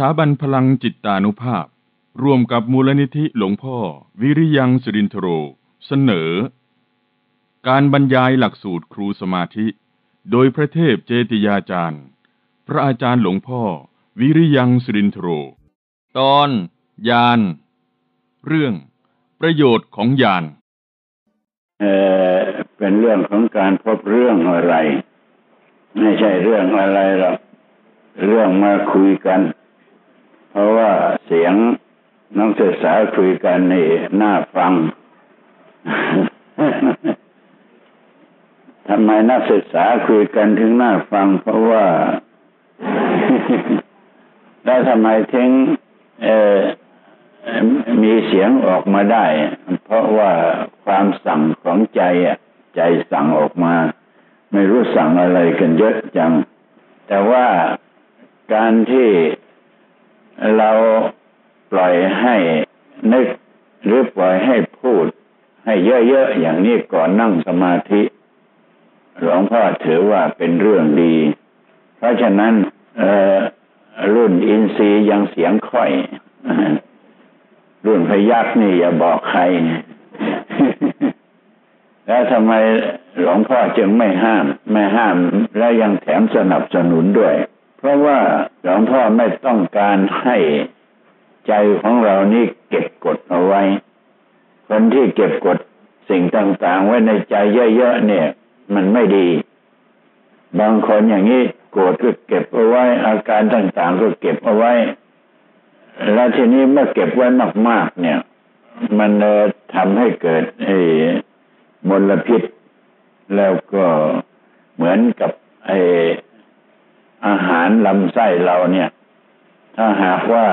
สถาบันพลังจิตตานุภาพ ร่วมกับมูลนิธิหลวงพ่อ วิริยังสิรินทโร เสนอ การบรรยายหลักสูตรครูสมาธิ โดยพระเทพเจติยาจารย์ พระอาจารย์หลวงพ่อ วิริยังสิรินทโร ตอนยาน เรื่อง ประโยชน์ของยานเออเป็นเรื่องของการพบเรื่องอะไร ไม่ใช่เรื่องอะไรหรอกเรื่องมาคุยกัน เพราะว่าเสียงนักศึกษาคุยกันนี่น่าฟังทำไมนักศึกษาคุยกันถึงน่าฟัง เพราะว่า แล้วทำไมถึงมีเสียงออกมาได้ เพราะว่าความสั่งของใจอะ ใจสั่งออกมา ไม่รู้สั่งอะไรกันเยอะจัง แต่ว่าการที่ เราปล่อยให้นึกหรือปล่อยให้พูด ให้เยอะๆอย่างนี้ก่อนนั่งสมาธิ หลวงพ่อถือว่าเป็นเรื่องดี เพราะฉะนั้นรุ่นอินทรีย์ยังเสียงค่อย รุ่นพยักนี่อย่าบอกใคร แล้วทำไมหลวงพ่อจึงไม่ห้าม ไม่ห้าม และยังแถมสนับสนุนด้วย เพราะว่าหลวงพ่อไม่ต้องการให้ใจของเรานี่เก็บกดเอาไว้ คนที่เก็บกดสิ่งต่างๆ ไว้ในใจเยอะๆเนี่ย มันไม่ดี บางคนอย่างนี้โกรธก็เก็บเอาไว้ อาการต่างๆ ก็เก็บเอาไว้ แล้วทีนี้เมื่อเก็บไว้มาก ๆ เนี่ย มันทำให้เกิดไอ้มลพิษ แล้วก็เหมือนกับไอ้ อาหารลำไส้เราเนี่ย ถ้าหากว่า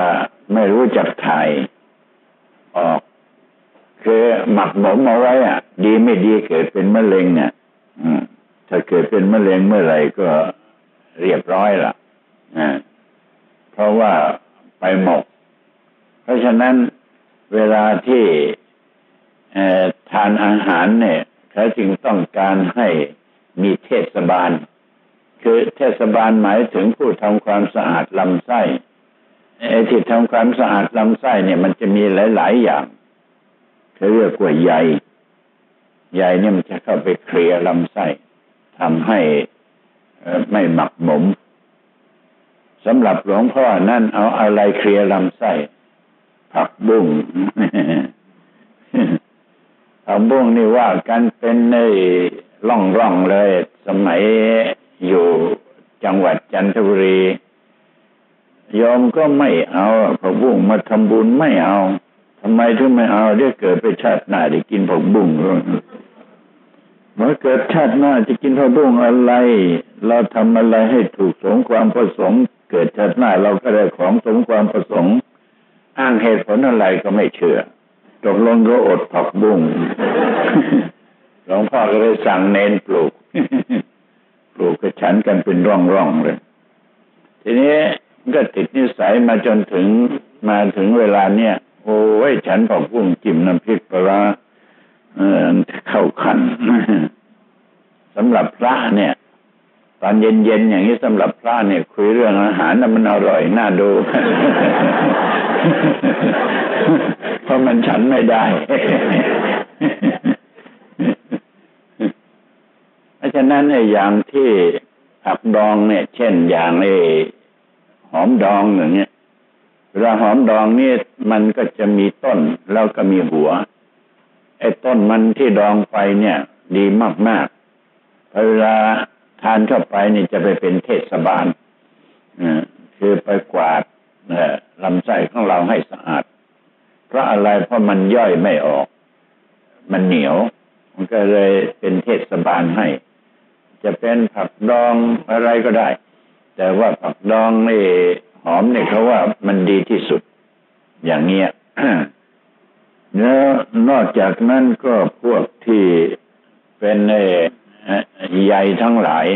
ไม่รู้จักถ่ายออก คือหมักหมมเอาไว้อะ ดีไม่ดีเกิดเป็นมะเร็งเนี่ยถ้าเกิดเป็นมะเร็งเมื่อไหร่ก็เรียบร้อยละเพราะว่าไปหมก เพราะฉะนั้นเวลาที่ทานอาหารเนี่ยเขาจึงต้องการให้มีเทศบาล คือเทศบาลหมายถึงผู้ทำความสะอาดลำไส้ไอ้ที่ทำความสะอาดลำไส้เนี่ยมันจะมีหลาย ๆ อย่างเขาเรียกว่าใยใยเนี่ยมันจะเข้าไปเคลียร์ลำไส้ทำให้ไม่หมักหมมสำหรับหลวงพ่อนั่นเอาอะไรเคลียร์ลำไส้ผักบุ้งผักบุ้งนี่ว่ากันเป็นในร่องร่องเลย สมัย อยู่จังหวัดจันทบุรียอมก็ไม่เอาผักบุ้งมาทำบุญไม่เอาทำไมถึงไม่เอาเดี๋ยวเกิดไปชาติหน้าได้กินผักบุ้งเมื่อเกิดชาติหน้าจะกินผักบุ้งอะไร เราทำอะไรให้ถูกสมความประสงค์ เกิดชาติหน้าเราก็ได้ของสมความประสงค์ อ้างเหตุผลอะไรก็ไม่เชื่อตกลงก็อดผักบุ้งหลวงพ่อก็เลยสั่งเน้นปลูก ปลูกกระฉันกันเป็นร่องๆเลย ทีนี้ก็ติดนิสัยมาจนถึงมาถึงเวลาเนี้ยโอ้ยฉันผักบุ้งจิ้มน้ำพริกปลาเข้าขันสำหรับพระเนี่ย ตอนเย็นๆอย่างนี้สำหรับพระเนี่ย คุยเรื่องอาหารน่ะมันอร่อยน่าดูเพราะมันฉันไม่ได้ เพราะฉะนั้นไอ้อย่างที่ผักดองเนี่ย เช่นอย่างไอ้หอมดองอย่างเงี้ยเวลาหอมดองนี่มันก็จะมีต้นแล้วก็มีหัว ไอ้ต้นมันที่ดองไปเนี่ย ดีมากๆเวลาทานเข้าไปนี่จะไปเป็นเทศบาลคือไปกวาดลำไส้ของเราให้สะอาด เพราะอะไรเพราะมันย่อยไม่ออก มันเหนียว มันก็เลยเป็นเทศบาลให้ จะเป็นผักดองอะไรก็ได้ แต่ว่าผักดองนี่หอมเนี่ยเขาว่ามันดีที่สุด อย่างเงี้ยแล้วนอกจากนั้นก็พวกที่เป็นใยทั้งหลาย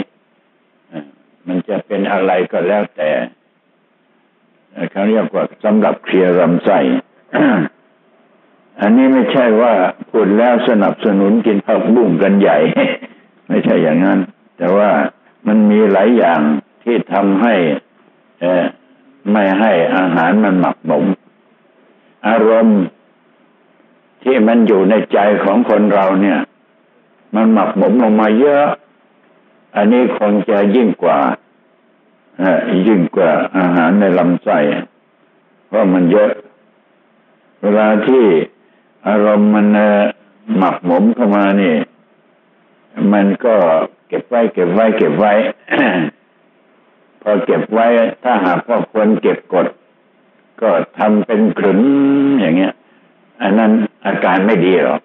มันจะเป็นอะไรก็แล้วแต่เขาเรียกว่าสำหรับเคลียร์ลำไส้ อันนี้ไม่ใช่ว่าพูดแล้วสนับสนุนกินผักบุ้งกันใหญ่ ไม่ใช่อย่างนั้น แต่ว่ามันมีหลายอย่างที่ทำให้ไม่ให้อาหารมันหมักหมม อารมณ์ที่มันอยู่ในใจของคนเราเนี่ย มันหมักหมมลงมาเยอะ อันนี้คงจะยิ่งกว่ายิ่งกว่าอาหารในลำไส้เพราะมันเยอะ เวลาที่ อารมณ์มันหมักหมมเข้ามานี่ มันก็เก็บไว้เก็บไว้เก็บไว้ พอเก็บไว้ ถ้าหากว่าควรเก็บกด ก็ทำเป็นขรึนอย่างเงี้ย อันนั้นอาการไม่ดีหรอก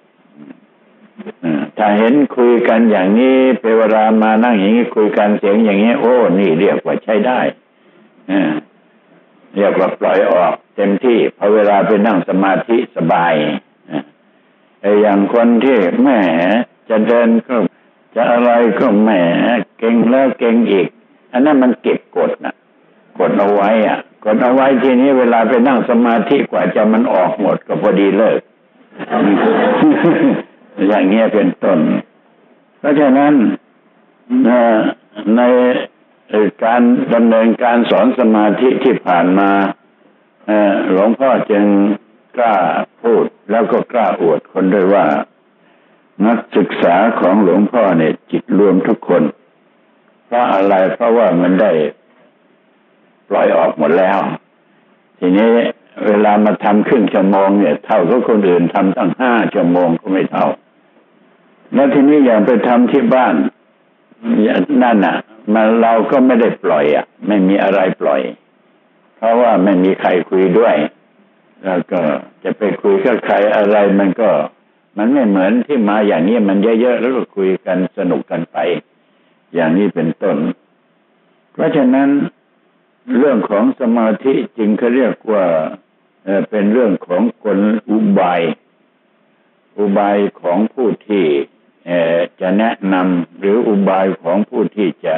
ถ้าเห็นคุยกันอย่างนี้เปเวลามานั่งอย่างนี้คุยกันเสียงอย่างนี้ โอ้ นี่เรียกว่าใช้ได้เรียกว่าปล่อยออก เต็มที่พอเวลาไปนั่งสมาธิสบาย แต่อย่างคนที่แหม่จะเดินก็จะอะไรก็แหมเก่งแล้วเก่งอีก อันนั้นมันเก็บกดนะกดเอาไว้อะ กดเอาไว้ทีนี้เวลาไปนั่งสมาธิกว่าจะมันออกหมดก็พอดีเลิก อย่างเงี้ยเป็นต้น เพราะฉะนั้นในการดำเนินการสอนสมาธิที่ผ่านมาหลวงพ่อจึง กล้าพูดแล้วก็กล้าอวดคนด้วยว่า นักศึกษาของหลวงพ่อเนี่ยจิตรวมทุกคน เพราะอะไรเพราะว่ามันได้ปล่อยออกหมดแล้ว ทีนี้เวลามาทำครึ่งชั่วโมงเนี่ย เท่ากับคนอื่นทำตั้งห้าชั่วโมงก็ไม่เท่า แล้วทีนี้อย่างไปทำที่บ้านนั่นอะ มันเราก็ไม่ได้ปล่อยอะ ไม่มีอะไรปล่อย เพราะว่าไม่มีใครคุยด้วย แล้วก็จะไปคุยกับใครอะไรมันก็ มันไม่เหมือนที่มาอย่างนี้มันเยอะๆแล้วก็คุยกันสนุกกันไป อย่างนี้เป็นต้น เพราะฉะนั้นเรื่องของสมาธิจริงเขาเรียกว่าเป็นเรื่องของกลอุบาย อุบายของผู้ที่จะแนะนำหรืออุบายของผู้ที่จะ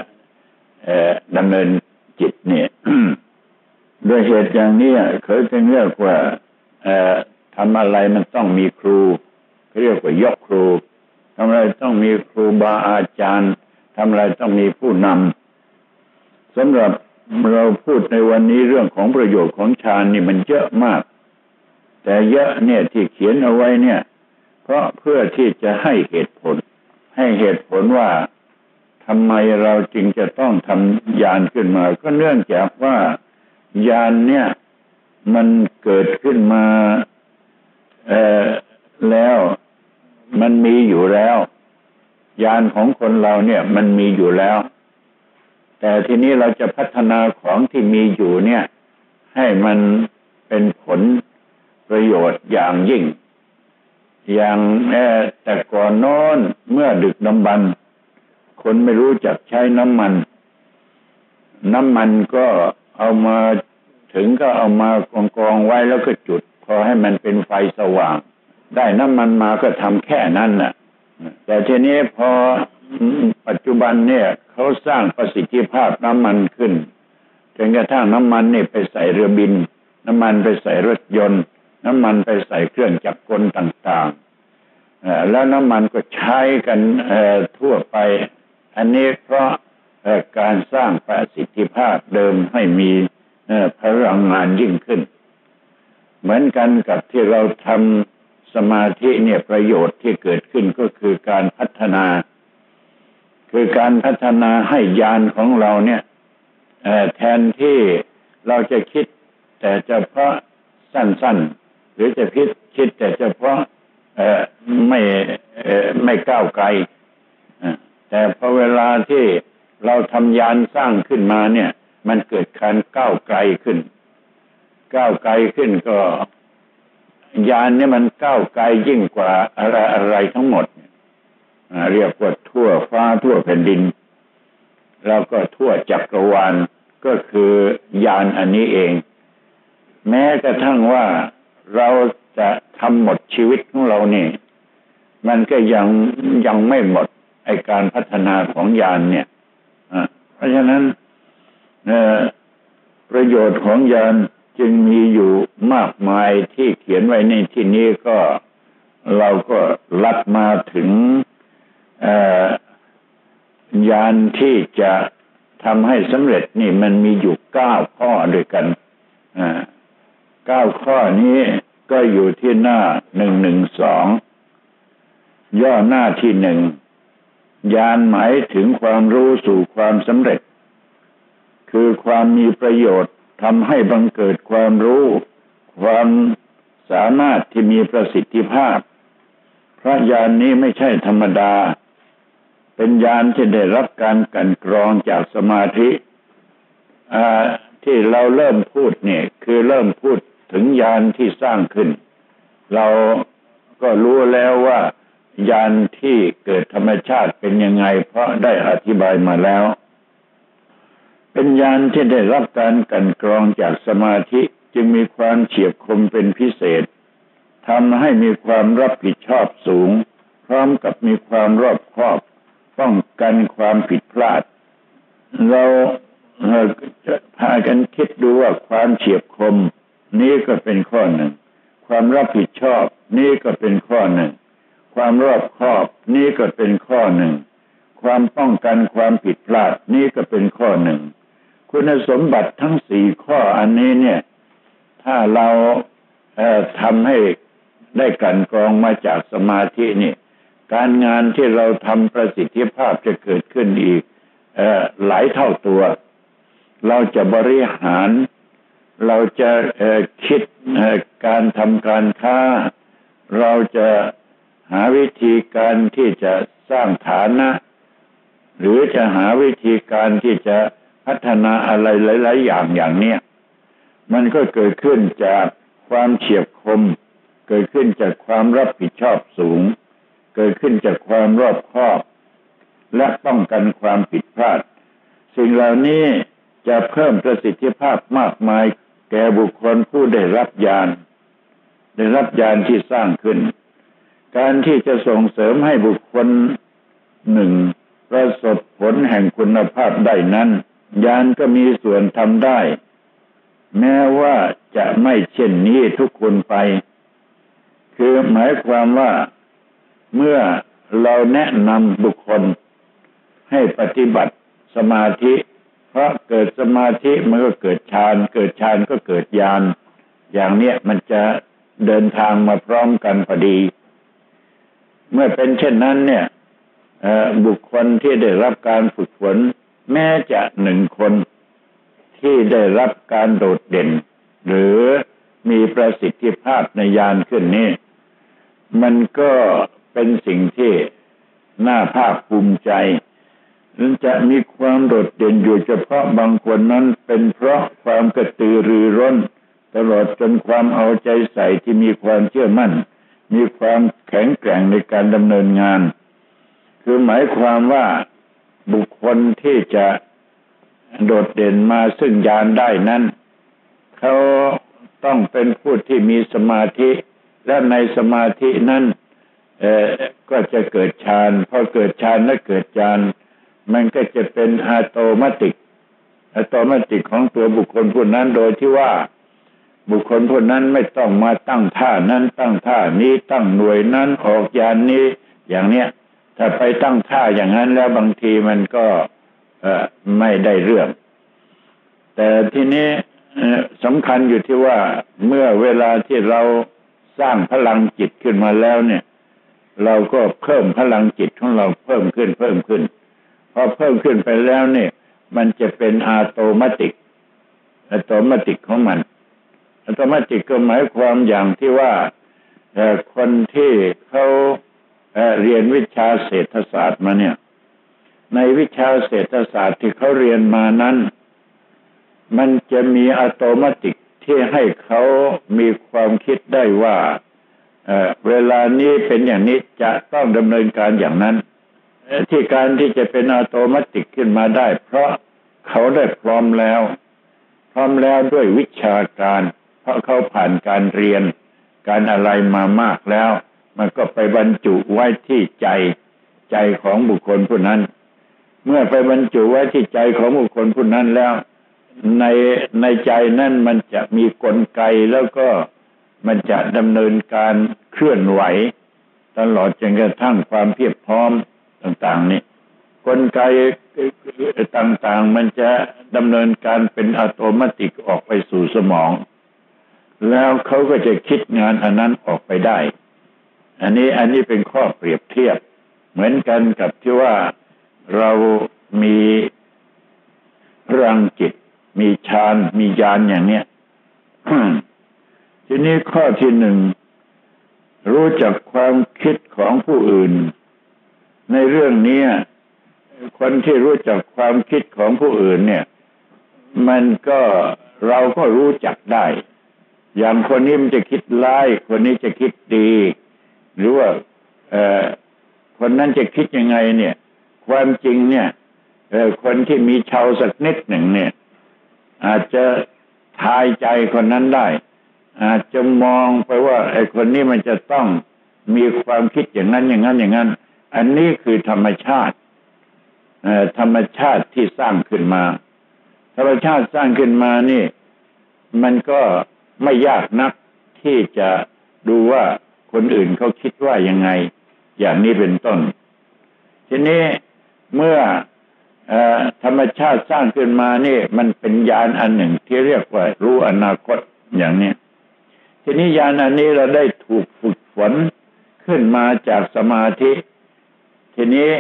ดำเนินจิตเนี่ย ด้วยเหตุอย่างนี้เขาจึงเรียกว่าทำอะไรมันต้องมีครูเขาเรียกว่ายกครูทำอะไรต้องมีครูบาอาจารย์ทำอะไรต้องมีผู้นำสำหรับเราพูดในวันนี้เรื่องของประโยชน์ของฌานนี่มันเยอะมาก แต่เยอะเนี่ยที่เขียนเอาไว้เนี่ย เพราะเพื่อที่จะให้เหตุผล ให้เหตุผลว่าทำไมเราจึงจะต้องทำยานขึ้นมา ก็เนื่องจากว่า ยานเนี่ย มันเกิดขึ้นมาแล้ว มันมีอยู่แล้วยานของคนเราเนี่ย มันมีอยู่แล้ว แต่ทีนี้เราจะพัฒนาของที่มีอยู่เนี่ย ให้มันเป็นผลประโยชน์อย่างยิ่ง อย่างแต่ก่อนโน้นเมื่อดึกน้ำบันคนไม่รู้จักใช้น้ำมัน น้ำมันก็เอามา ถึงก็เอามากองกองไว้แล้วก็จุด พอให้มันเป็นไฟสว่าง ได้น้ำมันมาก็ทำแค่นั้นน่ะ แต่ทีนี้พอปัจจุบันเนี่ยเขาสร้างประสิทธิภาพน้ำมันขึ้นจนกระทั่งน้ำมันนี่ไปใส่เรือบิน น้ำมันไปใส่รถยนต์ น้ำมันไปใส่เครื่องจักรกลต่างๆแล้วน้ำมันก็ใช้กันทั่วไป อันนี้เพราะการสร้างประสิทธิภาพเดิมให้มี พลังงานยิ่งขึ้น เหมือนกันกับที่เราทำสมาธิเนี่ยประโยชน์ที่เกิดขึ้นก็คือการพัฒนา คือการพัฒนาให้ยานของเราเนี่ยแทนที่เราจะคิดแต่เฉพาะสั้นๆ หรือจะคิคิดแต่เฉพาะไม่ไม่ก้าวไกลแต่พอเวลาที่เราทำยานสร้างขึ้นมาเนี่ย มันเกิดการก้าวไกลขึ้น ก้าวไกลขึ้นก็ยานนี่มันก้าวไกลยิ่งกว่าอะไรอะไรทั้งหมดเรียกว่าทั่วฟ้าทั่วแผ่นดิน แล้วก็ทั่วจักรวาลก็คือยานอันนี้เอง แม้กระทั่งว่าเราจะทำหมดชีวิตของเรานี่ มันก็ยังยังไม่หมดไอการพัฒนาของยานเนี่ยเพราะฉะนั้น ประโยชน์ของยานจึงมีอยู่มากมายที่เขียนไว้ในที่นี้ก็เราก็ลัดมาถึงยานที่จะทำให้สำเร็จนี่มันมีอยู่เก้าข้อด้วยกันเก้าข้อนี้ก็อยู่ที่หน้าหนึ่งหนึ่งสองย่อหน้าที่หนึ่งยานหมายถึงความรู้สู่ความสำเร็จ คือความมีประโยชน์ทำให้บังเกิดความรู้ ความสามารถที่มีประสิทธิภาพ พระยานนี้ไม่ใช่ธรรมดา เป็นยานที่ได้รับการกันกรองจากสมาธิที่เราเริ่มพูดเนี่ย คือเริ่มพูดถึงยานที่สร้างขึ้น เราก็รู้แล้วว่ายานที่เกิดธรรมชาติเป็นยังไง เพราะได้อธิบายมาแล้ว เป็นยานที่ได้รับการกันกรองจากสมาธิจึงมีความเฉียบคมเป็นพิเศษทำให้มีความรับผิดชอบสูง พร้อมกับมีความรอบคอบป้องกันความผิดพลาด เราพากันคิดดูว่าความเฉียบคม นี้ก็เป็นข้อหนึ่ง ความรับผิดชอบ นี่ก็เป็นข้อหนึ่ง ความรอบคอบนี่ก็เป็นข้อหนึ่ง ความป้องกันความผิดพลาด นี่ก็เป็นข้อหนึ่ง คุณสมบัติทั้งสี่ข้ออันนี้เนี่ย ถ้าเราเทำให้ได้กันกรองมาจากสมาธินี่ การงานที่เราทำประสิทธิภาพจะเกิดขึ้นอีกหลายเท่าตัว เราจะบริหาร เราจะคิดการทำการค้า เราจะหาวิธีการที่จะสร้างฐานะ หรือจะหาวิธีการที่จะ พัฒนาอะไรหลาย ๆ อย่างอย่างเนี้ยมันก็เกิดขึ้นจากความเฉียบคม เกิดขึ้นจากความรับผิดชอบสูง เกิดขึ้นจากความรอบคอบและป้องกันความผิดพลาด สิ่งเหล่านี้จะเพิ่มประสิทธิภาพมากมาย แก่บุคคลผู้ได้รับยาน ได้รับยานที่สร้างขึ้น การที่จะส่งเสริมให้บุคคลหนึ่งประสบผลแห่งคุณภาพได้นั้น ยานก็มีส่วนทำได้ แม้ว่าจะไม่เช่นนี้ทุกคนไป คือหมายความว่าเมื่อเราแนะนำบุคคลให้ปฏิบัติสมาธิ เพราะเกิดสมาธิมันก็เกิดฌาน เกิดฌานก็เกิดญาณอย่างเนี้ยมันจะเดินทางมาพร้อมกันพอดี เมื่อเป็นเช่นนั้นเนี่ยบุคคลที่ได้รับการฝึกฝน แม้จะหนึ่งคนที่ได้รับการโดดเด่น หรือมีประสิทธิภาพในยานขึ้นนี้มันก็เป็นสิ่งที่น่าภาคภูมิใจนั้นจะมีความโดดเด่นอยู่เฉพาะบางคนนั้นเป็นเพราะความกระตือรือร้น ตลอดจนความเอาใจใส่ที่มีความเชื่อมั่น มีความแข็งแกร่งในการดำเนินงาน คือหมายความว่า บุคคลที่จะโดดเด่นมาซึ่งยานได้นั้นเขาต้องเป็นผู้ที่มีสมาธิ และในสมาธินั้นเออก็จะเกิดฌานพอเกิดฌานและเกิดฌานมันก็จะเป็นอะโตมติกอะโตมติกของตัวบุคคลผู้นั้นโดยที่ว่าบุคคลผู้นั้นไม่ต้องมาตั้งท่านั้นตั้งท่านี้ตั้งหน่วยนั้นออกยานนี้อย่างเนี้ย ถ้าไปตั้งท่าอย่างนั้นแล้วบางทีมันก็ไม่ได้เรื่อง แต่ทีนี้สำคัญอยู่ที่ว่าเมื่อเวลาที่เราสร้างพลังจิตขึ้นมาแล้วเนี่ย เราก็เพิ่มพลังจิตของเราเพิ่มขึ้นเพิ่มขึ้นพอเพิ่มขึ้นไปแล้วเนี่ย มันจะเป็นอะโตมัติกอะโตมัติกของมันอะโตมัติกก็หมายความอย่างที่ว่าคนที่เขา เรียนวิชาเศรษฐศาสตร์มาเนี่ย ในวิชาเศรษฐศาสตร์ที่เขาเรียนมานั้น มันจะมีอะโตมัติกที่ให้เขามีความคิดได้ว่าเเวลานี้เป็นอย่างนี้จะต้องดำเนินการอย่างนั้น ที่การที่จะเป็นอัตโนมัติขึ้นมาได้ เพราะเขาได้พร้อมแล้ว พร้อมแล้วด้วยวิชาการ เพราะเขาผ่านการเรียนการอะไรมามากแล้ว มันก็ไปบรรจุไว้ที่ใจใจของบุคคลผู้นั้น เมื่อไปบรรจุไว้ที่ใจของบุคคลผู้นั้นแล้ว ในในใจนั่นมันจะมีกลไกแล้วก็มันจะดำเนินการเคลื่อนไหว ตลอดจนกระทั่งความเพียบพร้อมต่างๆนี่กกลไกต่างๆ มันจะดำเนินการเป็นอัตโนมัติออกไปสู่สมอง แล้วเขาก็จะคิดงานอันนั้นออกไปได้ อันนี้อันนี้เป็นข้อเปรียบเทียบ เหมือนกันกับที่ว่าเรามีพลังจิต มีฌานมีญาณอย่างเนี้ยทีนี้ข้อที่หนึ่งรู้จักความคิดของผู้อื่น ในเรื่องนี้คนที่รู้จักความคิดของผู้อื่น เนี่ย มันก็เราก็รู้จักได้ อย่างคนนี้มันจะคิดร้ายคนนี้จะคิดดี หรือว่าคนนั้นจะคิดยังไงเนี่ย ความจริงเนี่ยคนที่มีชาวสักนิดหนึ่งเนี่ย อาจจะทายใจคนนั้นได้ อาจจะมองไปว่าไอ้คนนี้มันจะต้องมีความคิดอย่างนั้นอย่างนั้นอย่างนั้น อันนี้คือธรรมชาติธรรมชาติที่สร้างขึ้นมา ธรรมชาติสร้างขึ้นมานี่ มันก็ไม่ยากนักที่จะดูว่า คนอื่นเขาคิดว่ายังไง อย่างนี้เป็นต้น ทีนี้เมื่ออธรรมชาติสร้างขึ้นมานี่มันเป็นยานอันหนึ่งที่เรียกว่า รู้อนาคตอย่างนี้ทีนี้ยานอันนี้เราได้ถูกฝึกฝนขึ้นมาจากสมาธิ ทีนี้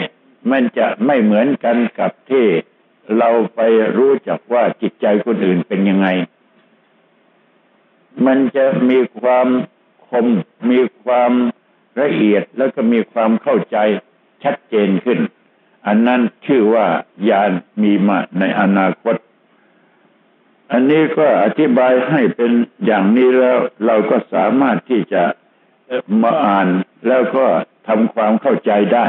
มันจะไม่เหมือนกันกับที่เราไปรู้จักว่าจิตใจคนอื่นเป็นยังไง มันจะมีความ คมมีความละเอียดแล้วก็มีความเข้าใจชัดเจนขึ้น อันนั้นชื่อว่ายานมีมาในอนาคต อันนี้ก็อธิบายให้เป็นอย่างนี้แล้วเราก็สามารถที่จะมาอ่านแล้วก็ทำความเข้าใจได้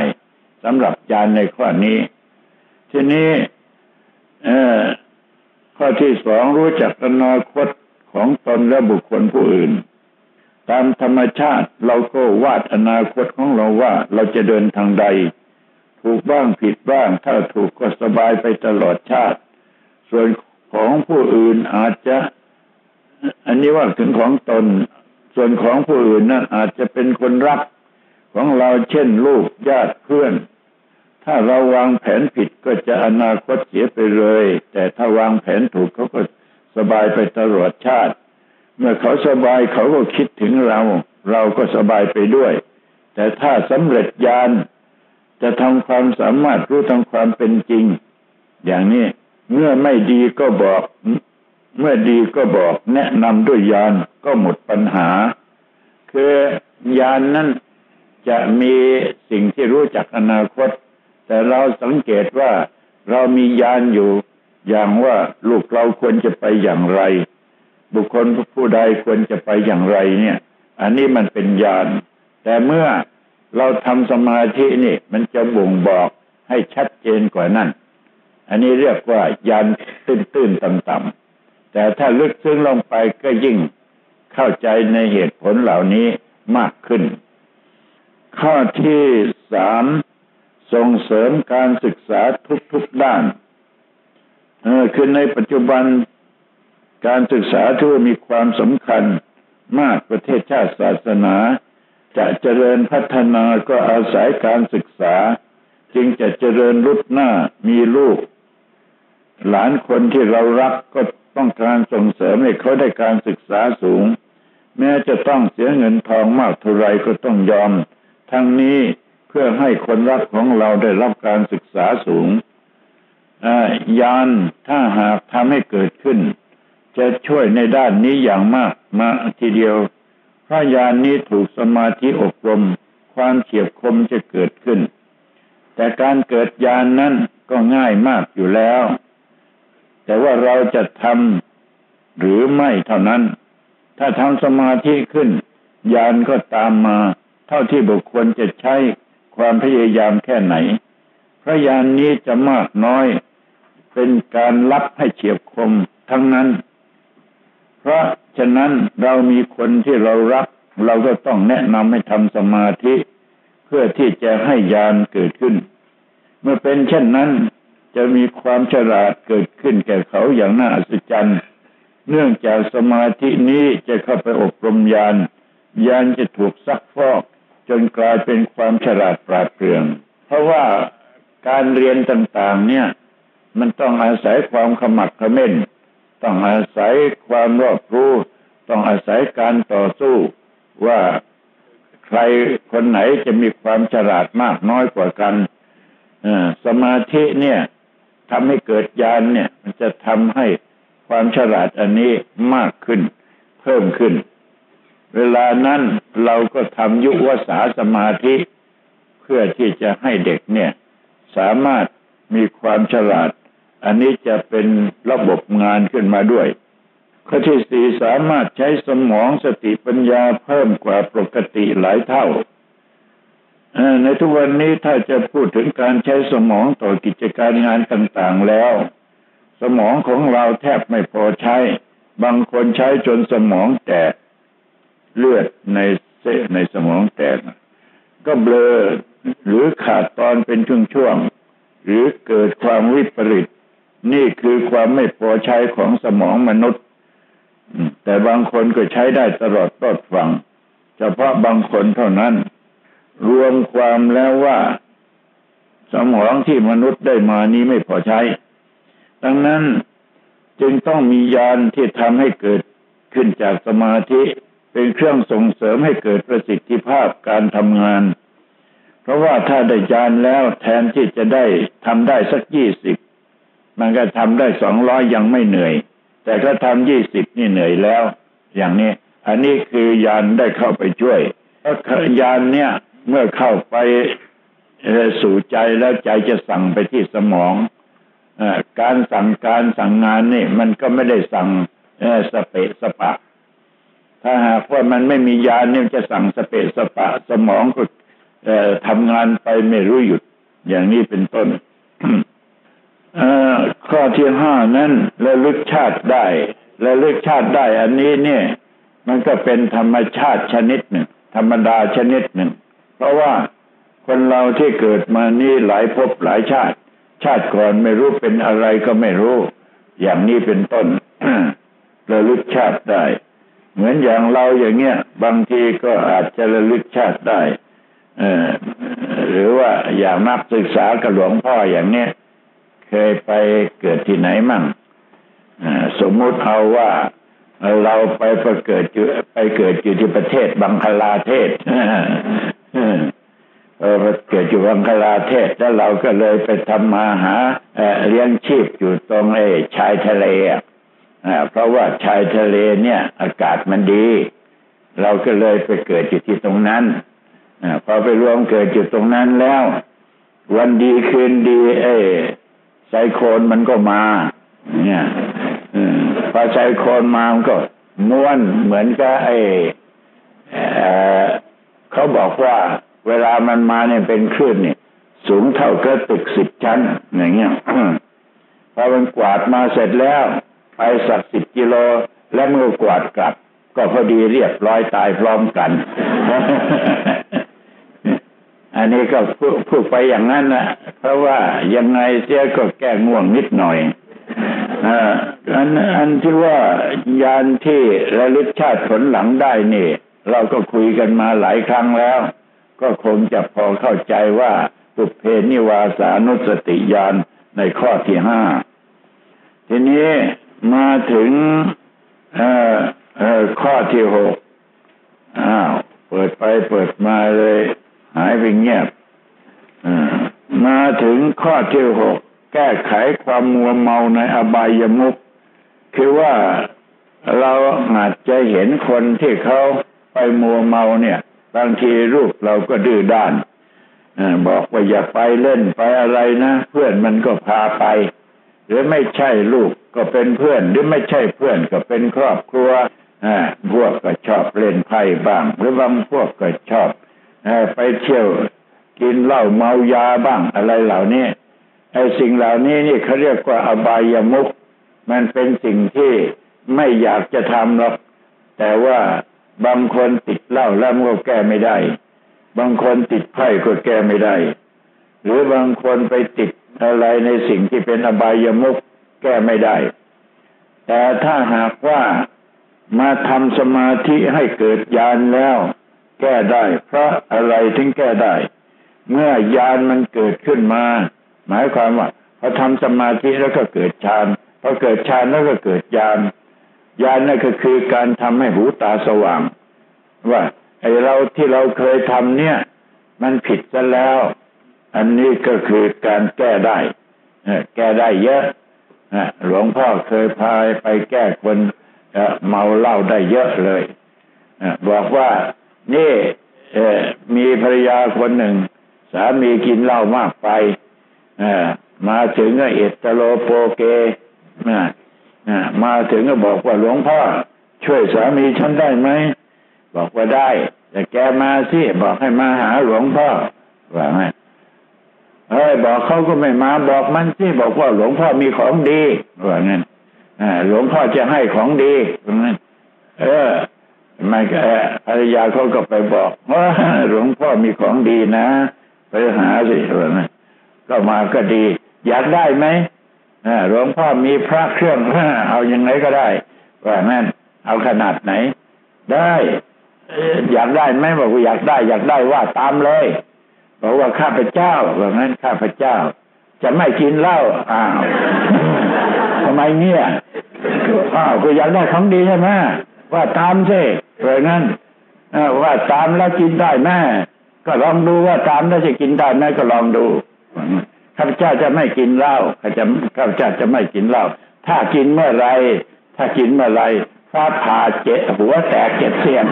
สำหรับยานในข้อนี้ ทีนี้ข้อที่สองรู้จักอนาคตของตนและบุคคลผู้อื่น ตามธรรมชาติเราก็วาดอนาคตของเราว่าเราจะเดินทางใด ถูกบ้างผิดบ้าง ถ้าถูกก็สบายไปตลอดชาติ ส่วนของผู้อื่นอาจจะ อันนี้ว่าถึงของตน ส่วนของผู้อื่นนั้นอาจจะเป็นคนรักของเราเช่นลูกญาติเพื่อน ถ้าเราวางแผนผิดก็จะอนาคตเสียไปเลย แต่ถ้าวางแผนถูกเขาก็สบายไปตลอดชาติ เมื่อเขาสบายเขาก็คิดถึงเรา เราก็สบายไปด้วย แต่ถ้าสำเร็จญาณจะทำความสามารถรู้ทางความเป็นจริง อย่างนี้เมื่อไม่ดีก็บอก เมื่อดีก็บอก แนะนำด้วยญาณก็หมดปัญหา คือญาณนนั้นจะมีสิ่งที่รู้จักอนาคต แต่เราสังเกตว่าเรามียานอยู่ อย่างว่าลูกเราควรจะไปอย่างไร บุคคลผู้ใดควรจะไปอย่างไรเนี่ย อันนี้มันเป็นยานแต่เมื่อเราทำสมาธินี่ มันจะบ่งบอกให้ชัดเจนกว่านั้นอันนี้เรียกว่ายานตื้นๆต่ำๆแต่ถ้าลึกซึ้งลงไปก็ยิ่งเข้าใจในเหตุผลเหล่านี้มากขึ้น ข้อที่สามส่งเสริมการศึกษาทุกๆด้าน เออคือในปัจจุบัน การศึกษาที่ามีความสำคัญมากประเทศชาติศาสนา จะเจริญพัฒนาก็อาศัยการศึกษา จึงจะเจริญรุดหน้ามีลูก หลานคนที่เรารักก็ต้องการส่งเสริมให้เขาได้การศึกษาสูง แม้จะต้องเสียเงินทองมากเท่าไรก็ต้องยอม ทั้งนี้เพื่อให้คนรักของเราได้รับการศึกษาสูงยานถ้าหากทำให้เกิดขึ้น จะช่วยในด้านนี้อย่างมากมาทีเดียว พระยานนี้ถูกสมาธิอบรม ความเฉียบคมจะเกิดขึ้น แต่การเกิดยานนั้นก็ง่ายมากอยู่แล้ว แต่ว่าเราจะทำหรือไม่เท่านั้น ถ้าทำสมาธิขึ้นยานก็ตามมา เท่าที่บุคคลจะใช้ความพยายามแค่ไหน พระยานนี้จะมากน้อย เป็นการรับให้เฉียบคมทั้งนั้น เพราะฉะ นั้นเรามีคนที่เรารัก เราก็ต้องแนะนำให้ทำสมาธิ เพื่อที่จะให้ยานเกิดขึ้น เมื่อเป็นเช่นนั้นจะมีความฉลาดเกิดขึ้นแก่เขาอย่างน่าอัศจรรย์ เนื่องจากสมาธินี้จะเข้าไปอบรมยานยานจะถูกซักฟอกจนกลายเป็นความฉลาดปราดเปรื่อง เพราะว่าการเรียนต่างๆ เนี่ย มันต้องอาศัยความขมักขม้น ต้องอาศัยความรอบรู้ ต้องอาศัยการต่อสู้ว่าใครคนไหนจะมีความฉลาดมากน้อยกว่ากันสมาธิเนี่ยทำให้เกิดญาณเนี่ย มันจะทำให้ความฉลาดอันนี้มากขึ้น เพิ่มขึ้น เวลานั้นเราก็ทำยุวสาสมาธิ เพื่อที่จะให้เด็กเนี่ย สามารถมีความฉลาด อันนี้จะเป็นระบบงานขึ้นมาด้วย ข้อที่สี่สามารถใช้สมองสติปัญญาเพิ่มกว่าปกติหลายเท่าในทุกวันนี้ถ้าจะพูดถึงการใช้สมองต่อกิจการงานต่างๆแล้ว สมองของเราแทบไม่พอใช้ บางคนใช้จนสมองแตกเลือดในเส้นในสมองแตก ก็เบลอหรือขาดตอนเป็นช่วงๆหรือเกิดความวิปริต นี่คือความไม่พอใช้ของสมองมนุษย์ แต่บางคนก็ใช้ได้ตลอดตอดฟัง เฉพาะบางคนเท่านั้น รวมความแล้วว่าสมองที่มนุษย์ได้มานี้ไม่พอใช้ ดังนั้นจึงต้องมียานที่ทำให้เกิดขึ้นจากสมาธิเป็นเครื่องส่งเสริมให้เกิดประสิทธิภาพการทำงาน เพราะว่าถ้าได้ยานแล้วแทนที่จะได้ทำได้สักยี่สิบมันก็ทำได้สองร้อยยังไม่เหนื่อย แต่ถ้าทำยี่สิบนี่เหนื่อยแล้ว อย่างนี้ อันนี้คือยานได้เข้าไปช่วยเพราะยานเนี่ยเมื่อเข้าไปสู่ใจแล้วใจจะสั่งไปที่สมองอการสั่งการสั่งงานนี่ มันก็ไม่ได้สั่งสเปะสปะ ถ้าหากว่ามันไม่มียานเนี่ยจะสั่งสเปะสปะ สมองก็ทำงานไปไม่รู้หยุดอย่างนี้เป็นต้น ข้อที่ห้านั้นระลึกชาติได้ระลึกชาติได้ อันนี้เนี่ย มันก็เป็นธรรมชาติชนิดหนึ่ง ธรรมดาชนิดหนึ่ง เพราะว่าคนเราที่เกิดมานี่หลายภพหลายชาติ ชาติก่อนไม่รู้เป็นอะไรก็ไม่รู้ อย่างนี้เป็นต้นระลึกชาติได้ เหมือนอย่างเราอย่างเงี้ยบางทีก็อาจจะระลึกชาติได้เอหรือว่าอย่างนักศึกษากับหลวงพ่ออย่างเนี้ย เคยไปเกิดที่ไหนมั่งสมมุติเอาว่าเราไปปเกิดอยู่ไปเกิดอยู่ที่ประเทศบังคลาเทศเออเกิดอยู่บังคลาเทศแล้วเราก็เลยไปทำมาหาเลี้ยงชีพอยู่ตรงไอ้ชายทะเลอะเพราะว่าชายทะเลเนี่ย อากาศมันดี เราก็เลยไปเกิดอยู่ที่ตรงนั้นพอไปรวมเกิดอยู่ตรงนั้นแล้ว วันดีคืนดี เอ้ ไซโคลนมันก็มา เนี่ยพอไซโคลนมามันก็ม้วนเหมือนกับไอเขาบอกว่าเวลามันมาเนี่ยเป็นคลื่นเนี่ยสูงเท่ากับตึกสิบชั้น อย่างเงี้ยพอมันกวาดมาเสร็จแล้ว ไปสักสิบกิโล แล้วมือกวาดกลับ ก็พอดีเรียบร้อยตายพร้อมกัน อันนี้ก็พูดไปอย่างนั้นนะเพราะว่ายังไงเสียก็แก้ง่วงนิดหน่อยอันอันที่ว่ายานที่ระลึกชาติผลหลังได้นี่ เราก็คุยกันมาหลายครั้งแล้ว ก็คงจะพอเข้าใจว่าปุเพนิวาสานุสติยานในข้อที่ห้าทีนี้มาถึงข้อที่หกอ้าวเปิดไปเปิดมาเลย หายไปเงียบมาถึงข้อที่หกแก้ไขความมัวเมาในอบายมุกคือว่าเราอาจจะเห็นคนที่เขาไปมัวเมาเนี่ย บางทีรูปเราก็ดื้อด้านบอกว่าอย่าไปเล่นไปอะไรนะเพื่อนมันก็พาไป หรือไม่ใช่ลูกก็เป็นเพื่อน หรือไม่ใช่เพื่อนก็เป็นครอบครัวพวกก็ชอบเล่นไพ่บ้าง หรือบางพวกก็ชอบ ไปเที่ยวกินเหล้าเมายาบ้างอะไรเหล่านี้ไอ้สิ่งเหล่านี้นี่เขาเรียกว่าอบายามุกมันเป็นสิ่งที่ไม่อยากจะทำหรอกแต่ว่าบางคนติดเหล้าแล้วก็แก้ไม่ได้ บางคนติดไพ่ก็แก้ไม่ได้ หรือบางคนไปติดอะไรในสิ่งที่เป็นอบายามุกแก้ไม่ได้ แต่ถ้าหากว่ามาทำสมาธิให้เกิดญาณแล้ว แก้ได้ เพราะอะไรถึงแก้ได้ เมื่อยานมันเกิดขึ้นมา หมายความว่าพอทำสมาธิแล้วก็เกิดฌานพอเกิดฌานแล้วก็เกิดญาณญาณนั่นก็คือการทำให้หูตาสว่าง ว่าไอเราที่เราเคยทำเนี่ย มันผิดซะแล้ว อันนี้ก็คือการแก้ได้แก้ได้เยอะหลวงพ่อเคยพาไปแก้คนเมาเหล้าได้เยอะเลยบอกว่า นี่มีภรรยาคนหนึ่ง สามีกินเหล้ามากไปมาถึงก็เอตโลโปเกมาถึงก็บอกว่าหลวงพ่อช่วยสามีฉันได้ไหม บอกว่าได้ แต่แกมาสิบอกให้มาหาหลวงพ่อว่าไงเอ้ยบอกเขาก็ไม่มาบอกมันสิบอกว่าหลวงพ่อมีของดีว่างั้นหลวงพ่อจะให้ของดีว่างั้นเออ ไม่ภรรยาเขาก็ไปบอกว่าหลวงพ่อมีของดีนะ ไปหาสิว่างั้นก็มาก็ดี อยากได้ไหมหลวงพ่อมีพระเครื่องเอาอยัางไงก็ได้ว่างั้นเอาขนาดไหน ได้ อยากได้ไหมบอกว่าอยากได้ อยากได้ว่าตามเลยบอกว่าข้าพเจ้าว่างั้นข้าพเจ้า จะไม่กินเหล้าอ้าวทำไมเนี่ยอ้าวก็อยากได้ของดีใช่ไหม ว่าตามสิเพราะงั้นว่าตามแล้วกินได้แม่ก็ลองดูว่าตามแล้วจะกินได้ไหมก็ลองดูข้าพเจ้าจะไม่กินเหล้าข้าจะข้าพเจ้าจะไม่กินเหล้าถ้ากินเมื่อไร ถ้ากินเมื่อไรฟ้าผ่าเจ็บหัวแตกเจ็บเสียง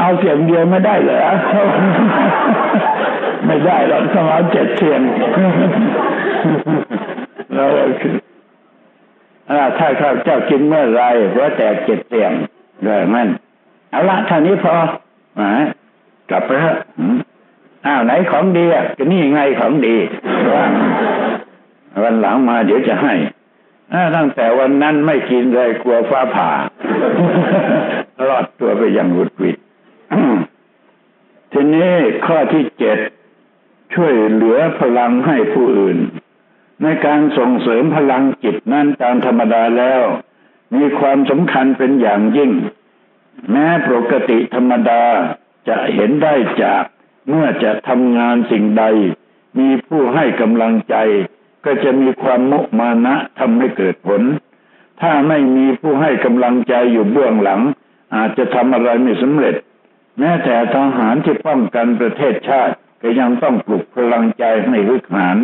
เอาเสียงเดียวไม่ได้เหรอไม่ได้หรอกต้องเอาเจ็ดเสียงแล้วคือ ถ้าข้าเจ้ากินเมื่อไรหัวแตกเจ็ดเสียงเลยมันเอาละเท่านี้พอมากลับไปเถอะอ้าวไหนของดีอะก็นี่ไงของดี วันหลังมาเดี๋ยวจะให้ตั้งแต่วันนั้นไม่กินเลยกลัวฟ้าผ่ารอดตัวไปอย่างหุดหวิดทีนี้ข้อที่เจ็ดช่วยเหลือพลังให้ผู้อื่น ในการส่งเสริมพลังจิตนั้นตามธรรมดาแล้ว มีความสำคัญเป็นอย่างยิ่ง แม้ปกติธรรมดาจะเห็นได้จากเมื่อจะทำงานสิ่งใด มีผู้ให้กำลังใจ ก็จะมีความมุมานะทำให้เกิดผล ถ้าไม่มีผู้ให้กำลังใจอยู่เบื้องหลัง อาจจะทำอะไรไม่สำเร็จ แม้แต่ทหารที่ป้องกันประเทศชาติ ก็ยังต้องปลุกพลังใจให้ลึกหาน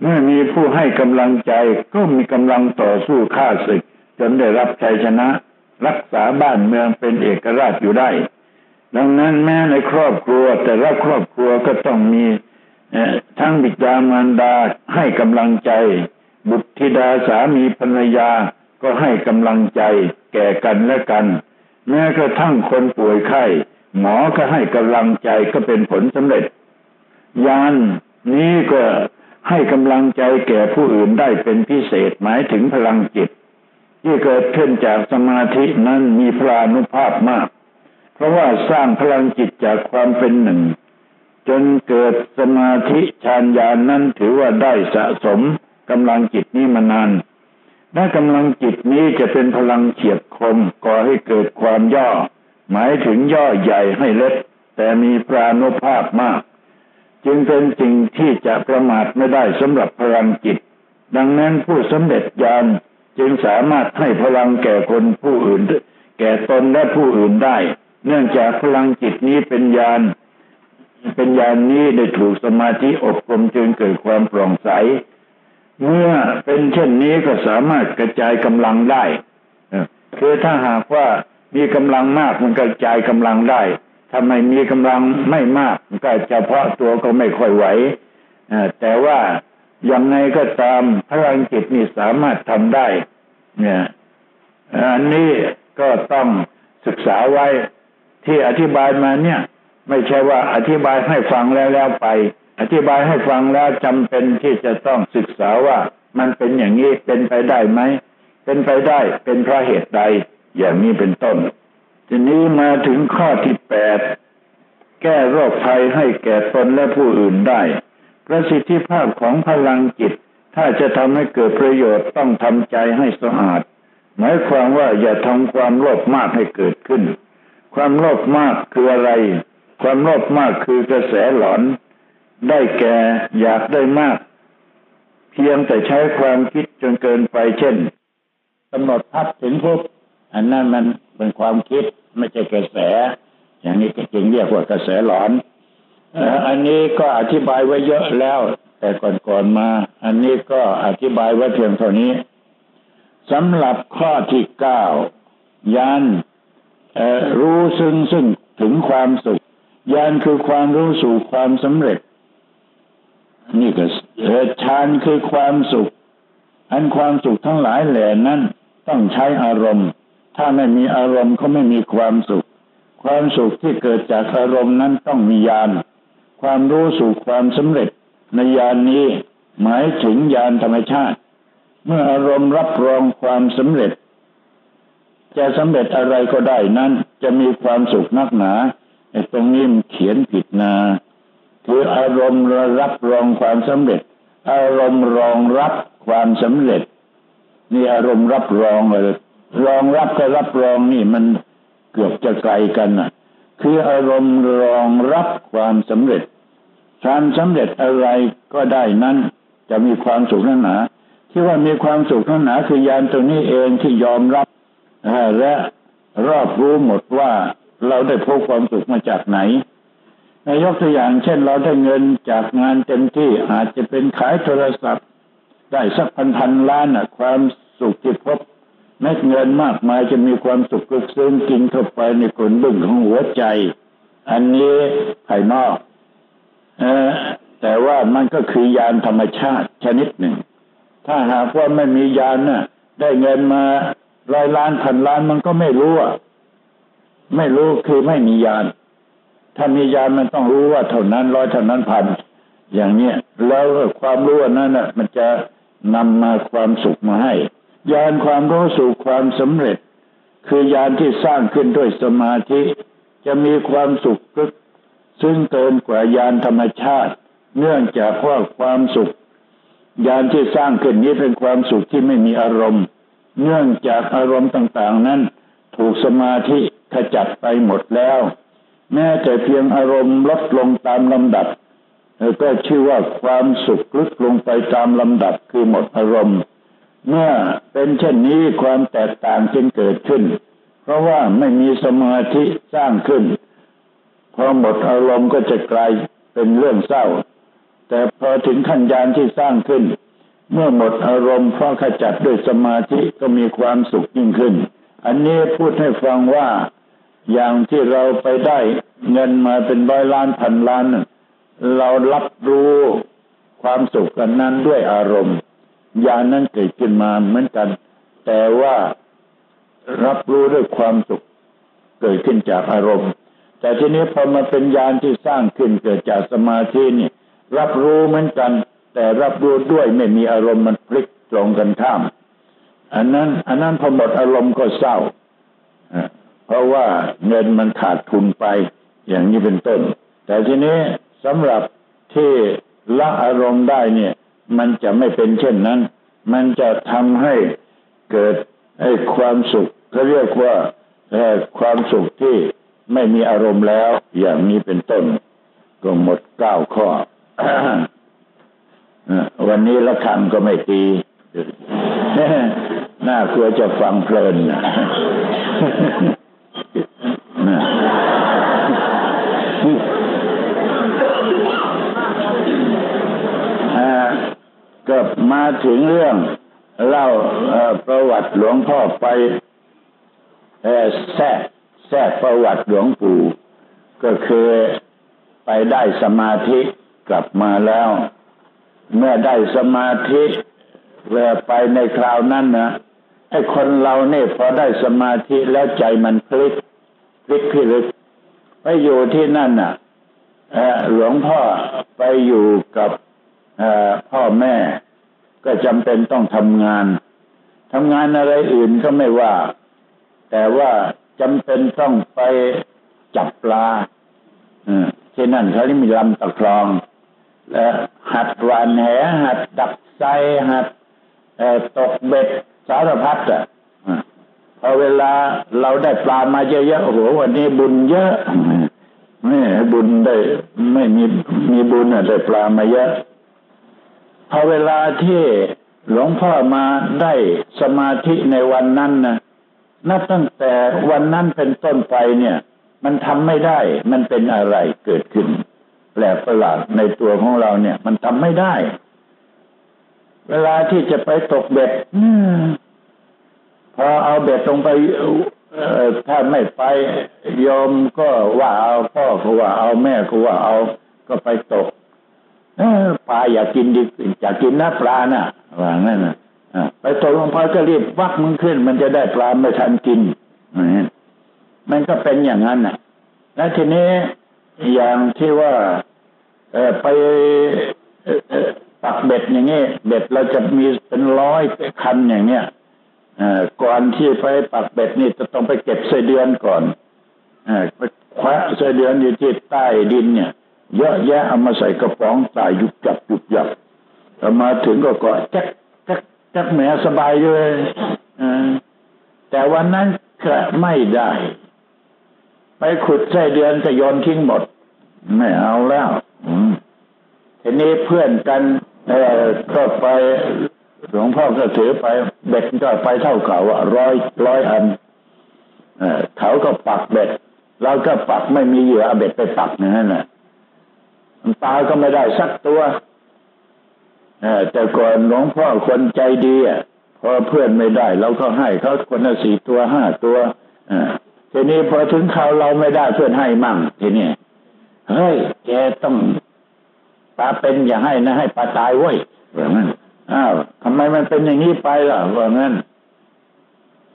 เมื่อมีผู้ให้กำลังใจก็มีกำลังต่อสู้ฆ่าศึก จนได้รับชัยชนะ รักษาบ้านเมืองเป็นเอกราชอยู่ได้ ดังนั้นแม้ในครอบครัว แต่ละครอบครัวก็ต้องมีทั้งบิดามารดาให้กำลังใจ บุตรธิดาสามีภรรยาก็ให้กำลังใจแก่กันและกัน แม้กระทั่งคนป่วยไข้หมอก็ให้กำลังใจก็เป็นผลสำเร็จ ยานนี้ก็ ให้กำลังใจแก่ผู้อื่นได้เป็นพิเศษหมายถึงพลังจิต ที่เกิดขึ้นจากสมาธินั้นมีพลานุภาพมาก เพราะว่าสร้างพลังจิตจากความเป็นหนึ่ง จนเกิดสมาธิฌานญาณนนั้นถือว่าได้สะสมกำลังจิตนี้มานานและกำลังจิตนี้จะเป็นพลังเฉียบคมก่อให้เกิดความย่อ หมายถึงย่อใหญ่ให้เล็กแต่มีปรานุภาพมาก จึงเป็นสิ่งที่จะประมาทไม่ได้สำหรับพลังจิต ดังนั้นผู้สำเร็จญาณจึงสามารถให้พลังแก่คนผู้อื่น แก่ตนและผู้อื่นได้ เนื่องจากพลังจิตนี้เป็นญาณเป็นญาณนนี้ได้ถูกสมาธิอบรมจึงเกิดความโปร่งใส เมื่อเป็นเช่นนี้ก็สามารถกระจายกำลังได้คือถ้าหากว่ามีกำลังมากมันกระจายกำลังได้ ถ้าไม่มีกำลังไม่มากก็เฉพาะตัวก็ไม่ค่อยไหวแต่ว่ายังไงก็ตามพลังจิตนี่สามารถทำได้ เนี่ยอันนี้ก็ต้องศึกษาไว้ที่อธิบายมาเนี่ย ไม่ใช่ว่าอธิบายให้ฟังแล้วแล้วไป อธิบายให้ฟังแล้วจำเป็นที่จะต้องศึกษาว่ามันเป็นอย่างนี้เป็นไปได้ไหมเป็นไปได้เป็นเพราะเหตุใดอย่างนี้เป็นต้น ทีนี้มาถึงข้อที่แปดแก้โรคภัยให้แก่ตนและผู้อื่นได้ ประสิทธิภาพของพลังจิต ถ้าจะทำให้เกิดประโยชน์ต้องทำใจให้สะอาด หมายความว่าอย่าทำความโลภมากให้เกิดขึ้น ความโลภมากคืออะไร ความโลภมากคือกระแสหลอน ได้แก่อยากได้มาก เพียงแต่ใช้ความคิดจนเกินไปเช่นกำหนดพัดถึงปุ๊บอันนั้นมัน เป็นความคิดไม่ใช่กระแส อย่างนี้ก็จึงเรียกว่ากระแสหลอนอันนี้ก็อธิบายไว้เยอะแล้ว แต่ก่อนๆมา อันนี้ก็อธิบายไว้เพียงเท่านี้สำหรับข้อที่เก้ายานรู้ซึ่งซึ่งถึงความสุขยานคือความรู้สู่ความสำเร็จ นี่ก็ฌานคือความสุข อันความสุขทั้งหลายแหล่นั้นต้องใช้อารมณ์ ถ้าไม่มีอารมณ์ก็ไม่มีความสุข ความสุขที่เกิดจากอารมณ์นั้นต้องมียานความรู้สู่ความสำเร็จในยานนี้หมายถึงยานธรรมชาติ เมื่ออารมณ์รับรองความสำเร็จ จะสำเร็จอะไรก็ได้นั้นจะมีความสุขนักหนาไอ้ตรงนี้มันเขียนผิดนาคืออารมณ์รับรองความสำเร็จ อารมณ์รองรับความสำเร็จนี่อารมณ์รับรองเลยร รองรับกับรับรองนี่มันเกือบจะไกลกันน่ะคืออารมณ์รองรับความสำเร็จการสำเร็จอะไรก็ได้นั้นจะมีความสุขนักหนาที่ว่ามีความสุขนักหนาคือยานตรงนี้เองที่ยอมรับและรอบรู้หมดว่าเราได้พบความสุขมาจากไหนนายกตัวอย่างเช่นเราได้เงินจากงานเต็มที่อาจจะเป็นขายโทรศัพท์ ได้สักพันพันล้านอะความสุขที่พบ ม้เงินมากมายจะมีความสุขลึกซึ้งกินเข้าไปในกลบึ้งของหัวใจ อันนี้ภายนอกอแต่ว่ามันก็คือยานธรรมชาติชนิดหนึ่ง ถ้าหากว่าไม่มียานน่ะ ได้เงินมาร้อยล้านพันล้านมันก็ไม่รู้อะไม่รู้คือไม่มียาน ถ้ามียานมันต้องรู้ว่าเท่านั้นร้อยเท่านั้นพันอย่างเนี้ยแล้วความรู้นั้นน่ะ มันจะนำมาความสุขมาให้ ยานความรู้สู่ความสำเร็จ คือยานที่สร้างขึ้นด้วยสมาธิ จะมีความสุขกึกซึ่งเกินกว่ายานธรรมชาติ เนื่องจากว่าความสุข ยานที่สร้างขึ้นนี้เป็นความสุขที่ไม่มีอารมณ์ เนื่องจากอารมณ์ต่างๆ นั้น ถูกสมาธิขจัดไปหมดแล้ว แม้แต่เพียงอารมณ์ลดลงตามลำดับก็ชื่อว่าความสุขลึกลงไปตามลำดับคือหมดอารมณ์ เมื่อเป็นเช่นนี้ความแตกต่างจึงเกิดขึ้น เพราะว่าไม่มีสมาธิสร้างขึ้น พอหมดอารมณ์ก็จะกลายเป็นเรื่องเศร้า แต่พอถึงขั้นยานที่สร้างขึ้น เมื่อหมดอารมณ์เพราะขจัดด้วยสมาธิก็มีความสุขยิ่งขึ้น อันนี้พูดให้ฟังว่าอย่างที่เราไปได้เงินมาเป็นร้อยล้านพันล้าน เรารับรู้ความสุขกันนั้นด้วยอารมณ์ ยานั้นเกิดขึ้นมาเหมือนกัน แต่ว่ารับรู้ด้วยความสุขเกิดขึ้นจากอารมณ์ แต่ทีนี้พอมาเป็นญาณที่สร้างขึ้นเกิดจากสมาธินี่ รับรู้เหมือนกัน แต่รับรู้ด้วยไม่มีอารมณ์มันพลิกตรงกันข้าม อันนั้น อันนั้นพอหมดอารมณ์ก็เศร้าเพราะว่าเงินมันขาดทุนไป อย่างนี้เป็นต้น แต่ทีนี้สำหรับที่ละอารมณ์ได้เนี่ย มันจะไม่เป็นเช่นนั้น มันจะทำให้เกิดไอ้ความสุขเขาเรียกว่าความสุขที่ไม่มีอารมณ์แล้ว อย่างนี้เป็นต้น ก็หมดเก้าข้อวันนี้ละคำก็ไม่ตีน่ากลัวจะฟังเพลิน มาถึงเรื่องเล่าประวัติหลวงพ่อไปแทรกแทรกประวัติหลวงปู่ ก็คือไปได้สมาธิกลับมาแล้ว เมื่อได้สมาธิเวลาไปในคราวนั้นนะไอ้คนเราเนี่ยพอได้สมาธิแล้วใจมันพลิกพลิกพิลึกไปอยู่ที่นั่นน่ะหลวงพ่อไปอยู่กับพ่อแม่ ก็จำเป็นต้องทำงานทำงานอะไรอื่นก็ไม่ว่า แต่ว่าจำเป็นต้องไปจับปลาที่นั่นเขาที่มีลำตะครอง และหัดวานแหหัดดักไซหัดตกเบ็ดสารพัดอะพอเวลาเราได้ปลามาเยอะๆโอ้โหวันนี้บุญเยอะไม่บุญได้ ไม่มีมีบุญได้ปลามาเยอะ พอเวลาที่หลวงพ่อมาได้สมาธิในวันนั้นนะนับตั้งแต่วันนั้นเป็นต้นไปเนี่ย มันทำไม่ได้ มันเป็นอะไรเกิดขึ้นแปลกประหลาดในตัวของเราเนี่ย มันทำไม่ได้ เวลาที่จะไปตกเบ็ดพอเอาเบ็ดลงไปถ้าไม่ไปยอมก็ว่าเอาพ่อก็ว่าเอาแม่ก็ว่าเอาก็ไปตก ปลาอยากกินดิอยากกินน้าปลาน่ะว่างั้นน่ะไปตกลงไปก็รีบวักมึงขึ้น มันจะได้ปลาไม่ทันกินมันก็เป็นอย่างนั้นน่ะ แล้วทีนี้อย่างที่ว่าไปปักเบ็ดอย่างนี้ยเบ็ดเราจะมีเป็นร้อยคันอย่างเนี้ยก่อนที่ไปปักเบ็ดนี่จะต้องไปเก็บเสเดือนก่อนอไปคว้าเสเดือนอยู่ที่ใต้ดินเนี่ย เยอะแยะเอามาใส่กระป๋องใส่ยุบจับยุบจับมาถึงก็ก็แจ๊กแจ๊กแจ๊กแหมสบายเลยแต่วันนั้นก็ไม่ได้ ไปขุดไส้เดือนก็โยนทิ้งหมด ไม่เอาแล้วทีนี้เพื่อนกันก็ไปหลวงพ่อก็ถือไปเบ็ดก็ไปเท่าเขาว่าร้อยร้อยอันเขาก็ปักเบ็ดเราก็ปักไม่มีเหยื่อเบ็ดไปปักนั่นแหละ ปลาก็ไม่ได้สักตัวแต่ก่อนหลวงพ่อคนใจดีอะพอเพื่อนไม่ได้เราก็ให้เขาคนละสี่ตัวห้าตัวทีนี้พอถึงเขาเราไม่ได้เพื่อนให้มั่งทีนี้เฮ้ยแกต้องปลาเป็นอย่าให้นะ ให้ปลาตายไว้ยแบบนั้นอ้าวทำไมมันเป็นอย่างนี้ไปล่ะว่างั้น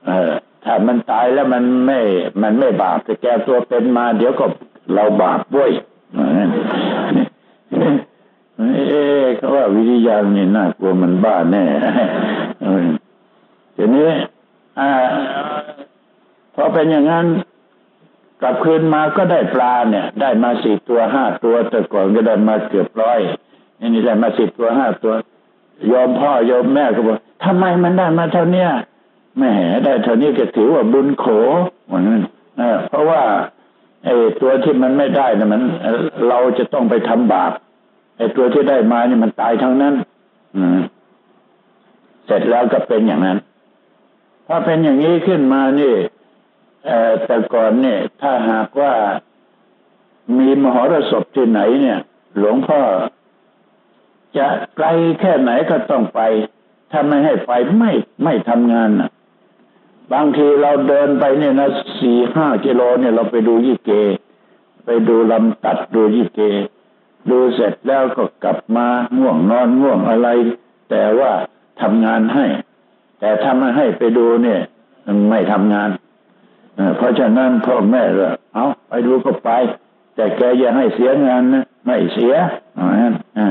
เออถ้ามันตายแล้วมันไม่ มันไม่บาปแต่แกตัวเป็นมา เดี๋ยวก็เราบาปด้วย เอ๊เขาว่าวิทยานี่น่ากลัวมันบ้าแน่ทีนี้อพอเป็นอย่างนั้น กลับคืนมาก็ได้ปลาเนี่ย ได้มาสี่ตัวห้าตัวแต่ก่อนก็ได้มาเกือบร้อยนี่ได้มาสิบตัวห้าตัวยอมพ่อยอมแม่ก็บอกทำไมมันได้มาเท่าเนี้ยแม่ได้เท่านี้ก็ถือว่าบุญโขเหมือนนั้นเพราะว่า ไอ้ตัวที่มันไม่ได้นะมันเราจะต้องไปทำบาปไอ้ตัวที่ได้มาเนี่ยมันตายทั้งนั้น อืม เสร็จแล้วก็เป็นอย่างนั้น ถ้าเป็นอย่างนี้ขึ้นมานี่แต่ก่อนเนี่ย ถ้าหากว่ามีมหรสพที่ไหนเนี่ย หลวงพ่อ จะไกลแค่ไหนก็ต้องไปถ้าไม่ให้ไปไม่ไม่ทำงานนะ บางทีเราเดินไปเนี่ยนะสี่ห้ากิโลเนี่ยเราไปดูยี่เก ไปดูลำตัดดูยี่เก ดูเสร็จแล้วก็กลับมาง่วงนอนง่วงอะไร แต่ว่าทำงานให้ แต่ถ้าไม่ให้ไปดูเนี่ยไม่ทำงานเพราะฉะนั้นพ่อแม่ก็เอาไปดูก็ไป แต่แกอย่าให้เสียงานนะไม่เสียอ่า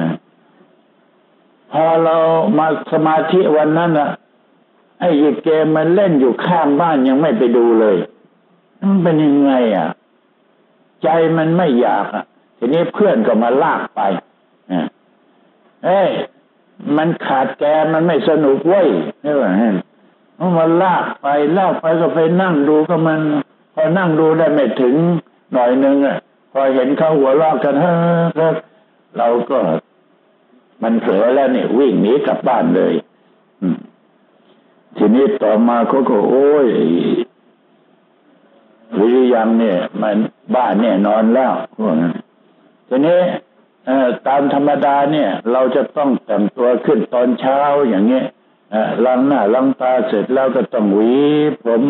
พอเรามาสมาธิวันนั้นอะ ไอ้เกมมันเล่นอยู่ข้างบ้านยังไม่ไปดูเลยมันเป็นยังไงอะ ใจมันไม่อยากอะ ทีนี้เพื่อนก็มาลากไปเอ้ยมันขาดแกมันไม่สนุกเว้ยนี่ว่ามันมาลากไปลากไปก็ไปนั่งดูก็มัน พอนั่งดูได้ไม่ถึงหน่อยนึงอะ พอเห็นเขาหัวลอกกันเฮ้อเราก็มันเผลอแล้วเนี่ยวิ่งหนีกลับบ้านเลย ทีนี้ต่อมาเขาก็โอ้ยวิริยังเนี่ย มันบ้านเนี่ยนอนแล้วพวกนั้นทีนี้ตามธรรมดาเนี่ย เราจะต้องแต่งตัวขึ้นตอนเช้าอย่างเงี้ยล้างหน้าล้างตาเสร็จแล้วก็ต้องหวีผม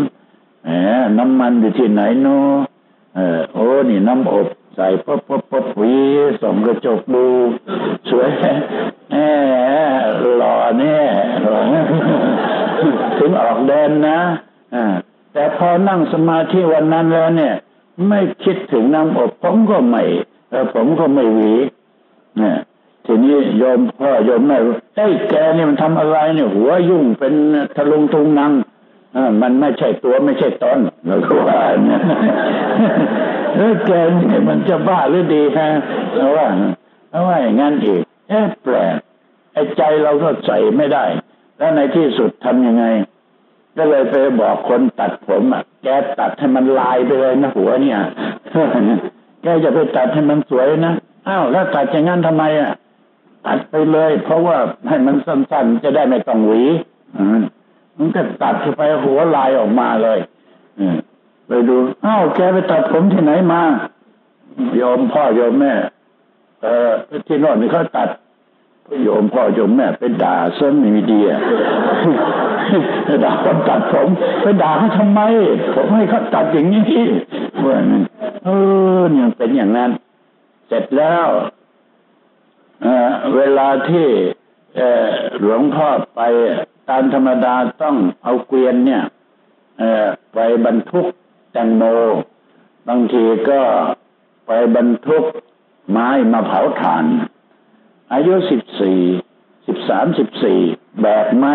แหมน้ำมันอยู่ที่ไหนเนาะโอ้นี่น้ำอบใส่ปุ๊บปุ๊บปุ๊บวีส่องกระจกดูสวยแหมหล่อแน่ถึ งออกเดินนะอ่าแต่พอนั่งสมาธิวันนั้นแล้วเนี่ย ไม่คิดถึงน้ำอบผมก็ไม่ผมก็ไม่หวีเนี่ยทีนี้โยมพ่อโยมแม่ไอ้แกนี่มันทำอะไรเนี่ย หัวยุ่งเป็นทะลุงทุงนังมันไม่ใช่ตัวไม่ใช่ตนเราก็ว่าเนี่ยเออแกนี่มันจะบ้าหรือดีฮะเราว่าเราว่าอย่างนั้นอีกแอบแปลกไอ้ใจเราก็ใส่ไม่ได้ แล้วในที่สุดทำยังไง ก็เลยไปบอกคนตัดผมอะแกตัดให้มันลายไปเลยนะหัวเนี่ยแกจะไปตัดให้มันสวยนะอ้าวแล้วตัดอย่างนั้นทำไมอะตัดไปเลย เพราะว่าให้มันสั้นๆจะได้ไม่ต้องหวีมันก็ตัดไปหัวลายออกมาเลยไปดูอ้าวแกไปตัดผมที่ไหนมาโยมพ่อโยมแม่ เออที่นอนนี่เขาตัดโยมพ่อโยมแม่ไปด่าเส้นไม่มีดีอะ ไปด่าคนตัดผมไปด่าเขาทำไม ผมให้เขาตัดอย่างนี้ว่าเออเนี่ยเป็นอย่างนั้น เสร็จแล้วเเวลาที่หลวงพ่อไปตามธรรมดาต้องเอาเกวียนเนี่ยไปบรรทุกแตงโม บางทีก็ไปบรรทุกไม้มาเผาถ่าน อายุสิบสี่สิบสามสิบสี่แบกไม้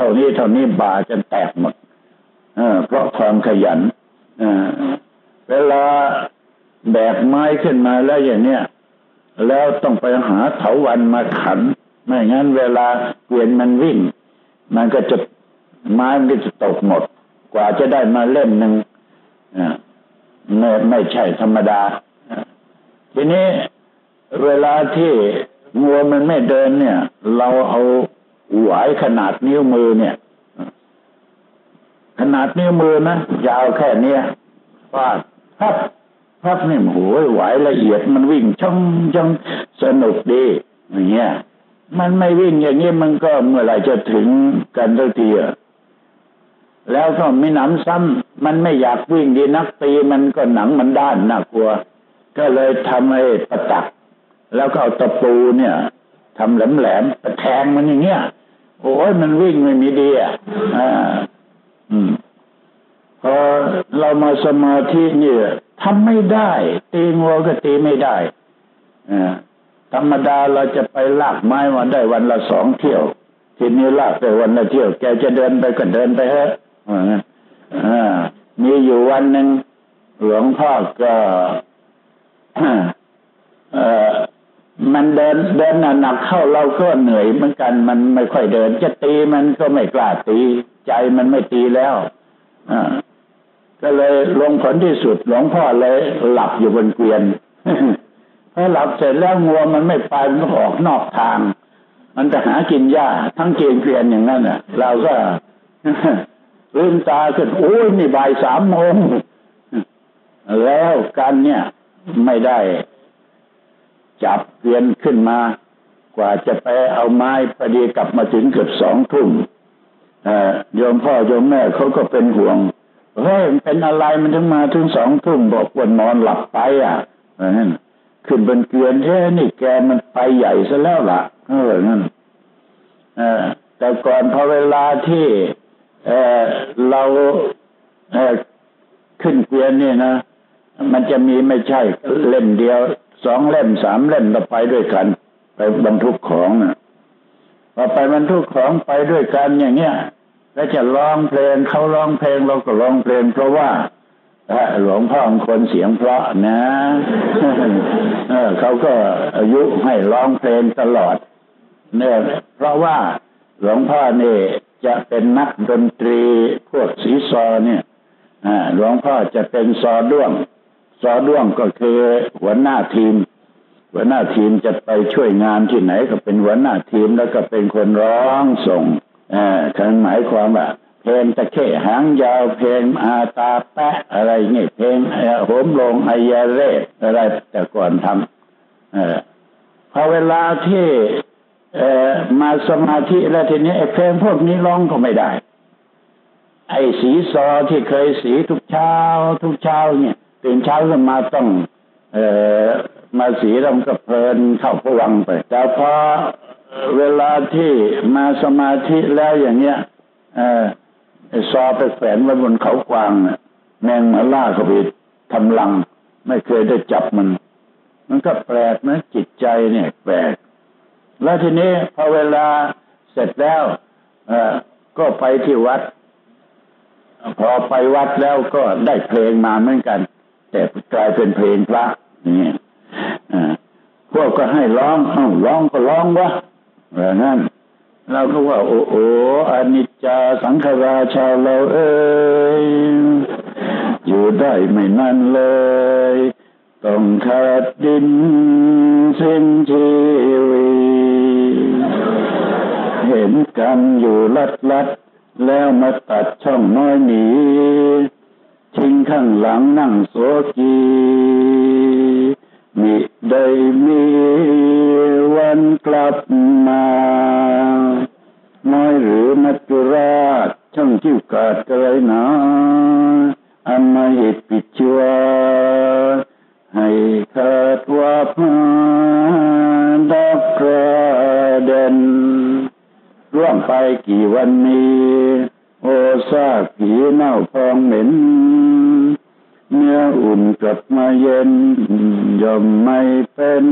ท่านี้เท่านี้บาจนแตกหมดเพราะความขยันเวลาแบกไม้ขึ้นมาแล้วอย่างเนี้ยแล้วต้องไปหาเถาวันมาขัน ไม่งั้นเวลาเกวียนมันวิ่ง มันก็จะไม้มันก็จะตกหมด กว่าจะได้มาเล่มหนึ่งไม่ไม่ใช่ธรรมดา ทีนี้เวลาที่งัวมันไม่เดินเนี่ย เราเอา หวายขนาดนิ้วมือเนี่ย ขนาดนิ้วมือนะยาวแค่เนี้ยฟาดพับพับนี่โหยไหวละเอียดมันวิ่งช่องช่องสนุกดีอย่างเงี้ยมันไม่วิ่งอย่างนี้มันก็เมื่อไหร่จะถึงกันสักทีอะแล้วก็มีหนำซ้ำมันไม่อยากวิ่งดีนักตีมันก็หนังมันด้านน่ากลัว ก็เลยทำให้ประตัก แล้วก็เอาตะปูเนี่ยทำแหลมๆประแทงมันอย่างเงี้ย โอ้ยมันวิ่งไม่มีดีอะอ่าอืมพอเรามาสมาธิเนี่ยทำไม่ได้ ตีงัวก็ตีไม่ได้อ่าธรรมดาเราจะไปลากไม้มาได้วันละสองเที่ยว ทีนี้ลากไปวันละเที่ยว แกจะเดินไปก็เดินไปเถอะอ่ามีอยู่วันหนึ่งหลวงพ่อก็ มันเดินเดินหนักเข้าเราก็เหนื่อยเหมือนกัน มันไม่ค่อยเดิน จะตีมันก็ไม่กล้าตี ใจมันไม่ตีแล้วอก็เลยลงผลที่สุดหลวงพ่อเลยหลับอยู่บนเกวียนพอหลับเสร็จแล้วงัวมันไม่ไปมันออกนอกทาง มันจะหากินหญ้าทั้งเกวียนเกวียนอย่างนั้นน่ะ เราก็ลืมตาขึ้นโอ้ยนี่บ่ายสามโมงแล้วกันเนี่ยไม่ได้ จับเกวียนขึ้นมา กว่าจะไปเอาไม้พอดีกลับมาถึงเกือบสองทุ่มโยมพ่อโยมแม่เขาก็เป็นห่วงเฮ้ยเป็นอะไรมันถึงมาถึงสองทุ่มบอกว่านอนหลับไปอะขึ้นบนเกวียนแค่นี่แกมันไปใหญ่ซะแล้วล่ะเออนั่นแต่ก่อนพอเวลาที่เเราเขึ้นเกวียนนี่นะมันจะมีไม่ใช่เล่มเดียว สองเล่มสามเล่มเราไปด้วยกัน ไปบรรทุกของนะพอไปบรรทุกของไปด้วยกันอย่างเงี้ยแล้วจะร้องเพลงเขาร้องเพลงเราก็ร้องเพลง เพราะว่าหลวงพ่อคนเสียงเพราะนะเขาก็อายุให้ร้องเพลงตลอด เนี่ยเพราะว่าหลวงพ่อเนี่จะเป็นนักดนตรีพวกสีซอเนี่ยหลวงพ่อจะเป็นซอด้วง ซอด้วงก็คือหัวหน้าทีม หัวหน้าทีมจะไปช่วยงานที่ไหนก็เป็นหัวหน้าทีมแล้วก็เป็นคนร้องส่งอ่าคันหมายความว่าเพลงตะเข้หางยาวเพลงอาตาแปะอะไรเงี้ยเพลงโหมลงไอยาเรศอะไรแต่ก่อนทำเออพอเวลาที่เออมาสมาธิแล้วทีนี้ไอ้เพลงพวกนี้ร้องก็ไม่ได้ ไอ้สีซอที่เคยสีทุกเช้า ทุกเช้าเนี่ย ตื่นเช้าขึ้นมาต้อง เออมาสีรำกับเพลินเข้าพวังไป แต่พอเวลาที่มาสมาธิแล้วอย่างเงี้ยเออซอไปแฝงไว้บนเขากวางน่แมงมาล่าเขาไปทำลัง ไม่เคยได้จับมัน มันก็แปลกนะ จิตใจเนี่ย แปลก แล้วทีนี้พอเวลาเสร็จแล้วเออก็ไปที่วัด พอไปวัดแล้วก็ได้เพลงมาเหมือนกัน แต่กลายเป็นเพลงพระนี่พวกก็ให้ร้องเอ้าร้องก็ร้องวะแบบนั้นเราก็ว่า โอ้โออนิจจาสังขาราชาเราเอ้ยอยู่ได้ไม่นานเลยต้องขาดดินสิ้นชีวิตเห็นกันอยู่ลัดลัดแล้วมาตัดช่องน้อยหนี ทิ้งข้างหลังนั่งโสกีมิได้มีวันกลับมา น้อยหรือมัจจุราชช่างจิ้วกาดกระไรนาอันมาเหตุปิดชัวให้ขาดว่าพาดับกระเด็นร่วงไปกี่วันนี้ โอซากผีเน่าพองเหม็น เนื้ออุ่นกลับมาเย็นย่อมไม่เป็น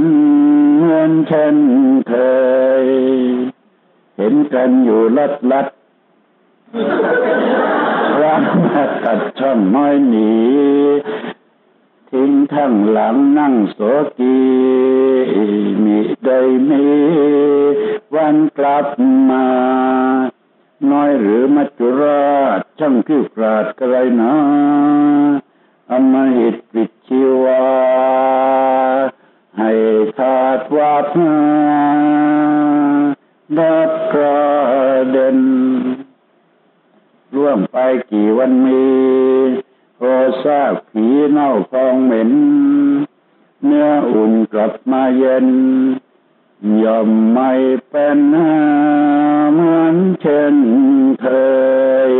เหมือนเช่นเคย เห็นกันอยู่ลัดลัดร่างมาตัดช่องน้อยหนีทิ้งข้งหลังนั่งโสกีมิได้มีวันกลับมา น้อยหรือมัจจุราชช่างคิ้วกราดกระไรนะ อมหิตปิชีวา ให้ขาดวาพาดับกระเด็นร่วมไปกี่วันมีโอซากผีเน่าฟองเหม็น เนื้ออุ่นกลับมาเย็นย่อมไม่เป็นเหมือนเช่นเคย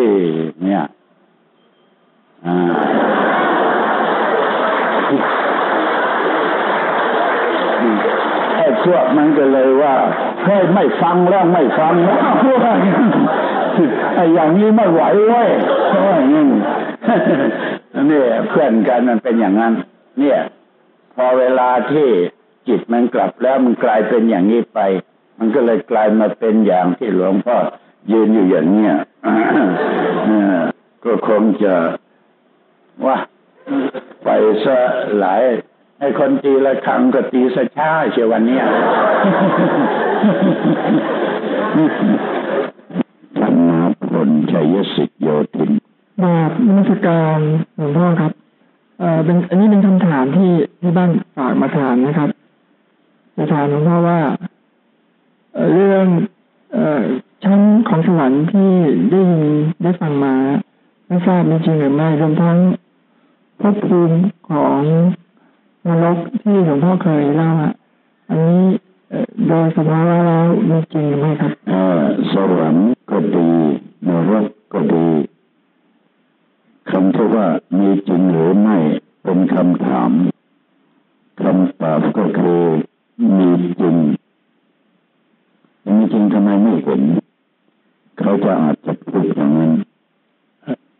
วกมันก็เลยว่าเฮ้ยไม่ฟังแล้วไม่ฟังแล้วว่าไอ้อย่างนี้ไม่ไหวเว้ยนี้นี่เพื่อนกันมันเป็นอย่างนั้น เนี่ย พอเวลาที่จิตมันกลับแล้วมันกลายเป็นอย่างนี้ไป มันก็เลยกลายมาเป็นอย่างที่หลวงพ่อยืนอยู่อย่างเนี้ยก็คงจะว่าไปซะหลาย ให้คนตีละครั้งก็ตีซะช้าเชียววันนี้ธรรมพลชัยสิทธิโยธินบาปมรสการหลวงพ่อครับ เอ่อเป็นอันนี้เป็นคำถามที่ที่บ้านฝากมาถามนะครับจะถามหลวงพ่อว่า เรื่องชั้นของสวรรค์ที่ได้ยินได้ฟังมาไม่ทราบมีจริงหรือไม่รวมทั้งภพภูมิของ นรกที่หลวงพ่อเคยเล่าอะอันนี้โดยสภาวะแล้วมีจริงหรือไม่ครับสวรรค์ก็ดีนรกก็ดีคำที่ว่ามีจริงหรือไม่ เป็นคำถามคำตอบก็คือมีจริงมีจริงทำไมไม่เห็นเขาจะอาจจะพูดอย่างนั้น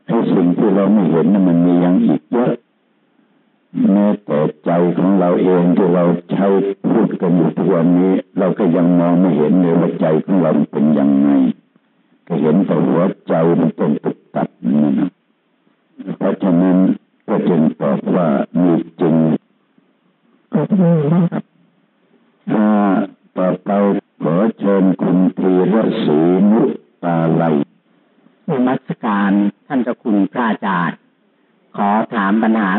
ไอ้สิ่งที่เราไม่เห็นนั้นมันมีอย่างอีกเยอะ แม้แต่ใจของเราเองที่เราใช้พูดกันอยู่ทุกวันนี้ เราก็ยังมองไม่เห็นเลยว่าใจของเราเป็นยังไง ก็เห็นแต่หัวใจมันเป็นตุกตัดนั่นะเพราะฉะนั้นก็จึงตอบว่ามีจริงก็ไม่ได้ครับถ้าต่อไปขอเชิญคุณธีรศรีนุตาไลนมัสการท่านเจ้าคุณพระอาจารย์ ขอถามปัญหา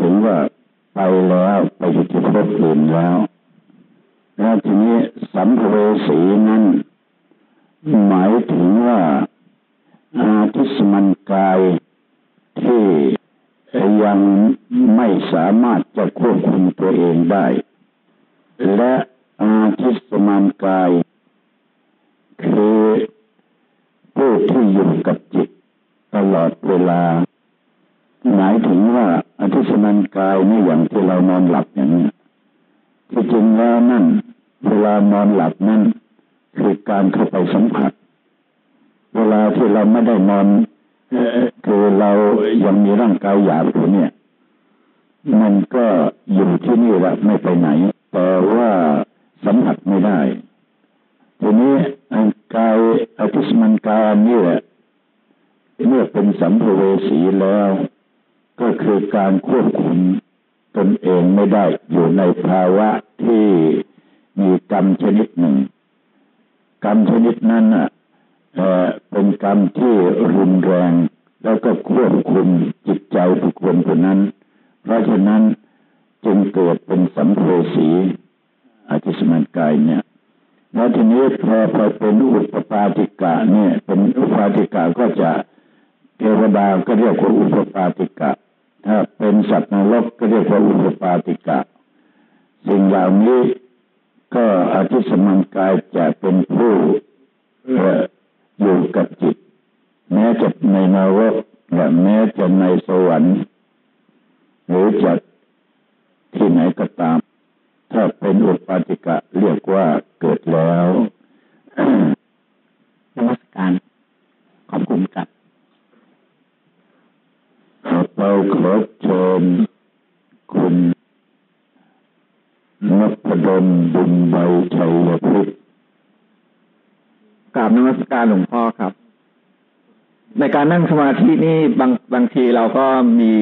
ถึงว่าไปแล้วไปอยู่ที่ภพอื่นแล้ว แล้วทีนี้สัมภเวสีนั้นหมายถึงว่าอาทิสมันกายที่ยังไม่สามารถจะควบคุมตัวเองได้ และอาทิสมันกาย คือผู้ที่อยู่กับจิตตลอดเวลา หมายถึงว่า อาทิสมันกายนี่อย่างที่เรานอนหลับอย่างนี้ที่จริงแล้วนั่นเวลานอนหลับนั่นคือการเข้าไปสัมผัส เวลาที่เราไม่ได้นอนคือเรายังมีร่างกายหยาบอยู่เนี่ย มันก็อยู่ที่นี่แหละไม่ไปไหน แต่ว่าสัมผัสไม่ได้ทีนี้กายอธิสมันกายนี่แหละเมื่อเป็นสัมภเวสีแล้ว ก็คือการควบคุมตนเองไม่ได้อยู่ในภาวะที่มีกรรมชนิดหนึ่ง กรรมชนิดนั้นอะเป็นกรรมที่รุนแรง แล้วก็ควบคุมจิตใจบุคคลคนนั้น เพราะฉะนั้นจึงเกิดเป็นสัมโพสีอาทิสมันกายเนี่ยแล้วทีนี้พอพอเป็นอุปปาติกะเนี่ยเป็นอุปปาติกะก็จะเทวดาก็เรียกว่าอุปปาติกะ ถ้าเป็นสัตว์นรกก็เรียกว่าอุปปาติกะ สิ่งเหล่านี้ก็อาทิสมันกายจะเป็นผู้อยู่กับจิต แม้จะในนรกและแม้จะในสวรรค์ หรือจะที่ไหนก็ตาม ธินี่บางบางทีเราก็มี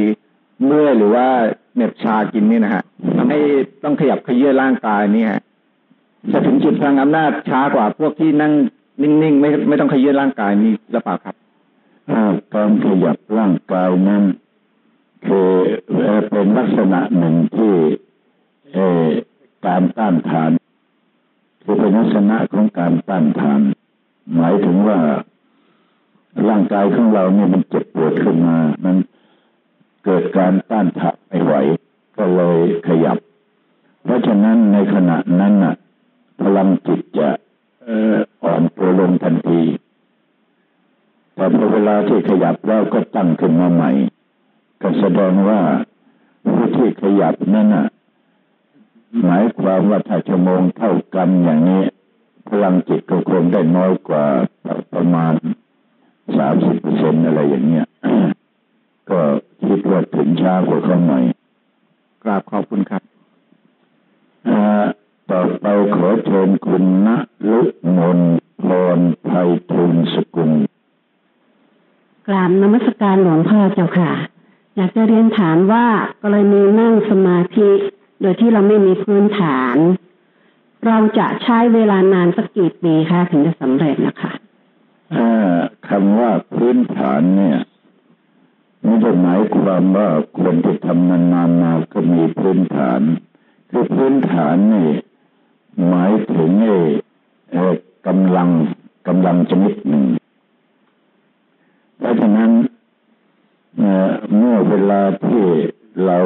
เมื่อยหรือว่าเหน็บชากินนี่นะฮะทำให้ต้องขยับขยื่นร่างกายนี่ฮะจะถึงจุดพลังอำนาจช้ากว่าพวกที่นั่งนิ่งๆไม่ไม่ต้องขยื่นร่างกายนี่หรือเปล่าครับการขยับร่างกายนั้นคือเป็นลักษณะหนึ่งที่การต้านทานคือเป็นลักษณะของการต้านทาน หมายถึงว่า ร่างกายของเราเนี่ยมันเจ็บปวดขึ้นมา มันเกิดการต้านทานไม่ไหว ก็เลยขยับ เพราะฉะนั้นในขณะนั้นน่ะ พลังจิตจะอ่อนตัวลงทันที แต่พอเวลาที่ขยับแล้วก็ตั้งขึ้นมาใหม่ ก็แสดงว่าผู้ที่ขยับนั่นน่ะ หมายความว่าถ้าชั่วโมงเท่ากันอย่างนี้ พลังจิตก็คงได้น้อยกว่าประมาณ สามสิบเปอร์เซ็นอะไรอย่างเงี้ย ก็คิดว่าถึงช้ากว่าเขาหน่อยกราบขอบคุณครับต่อไปขอเชิญคุณณลุมนพรไพทูลสกุลกราบนมัสการหลวงพ่อเจ้าค่ะ อยากจะเรียนถามว่ากรณีนั่งสมาธิ โดยที่เราไม่มีพื้นฐาน เราจะใช้เวลานานสักกี่ปีคะถึงจะสำเร็จนะคะ คำว่าพื้นฐานเนี่ยไม่ได้หมายความว่าคนที่ทำนานๆมาก็มีพื้นฐาน คือพื้นฐานนี่หมายถึงไอ้กำลังกำลังชนิดหนึ่ง เพราะฉะนั้นเมื่อเวลาที่เรา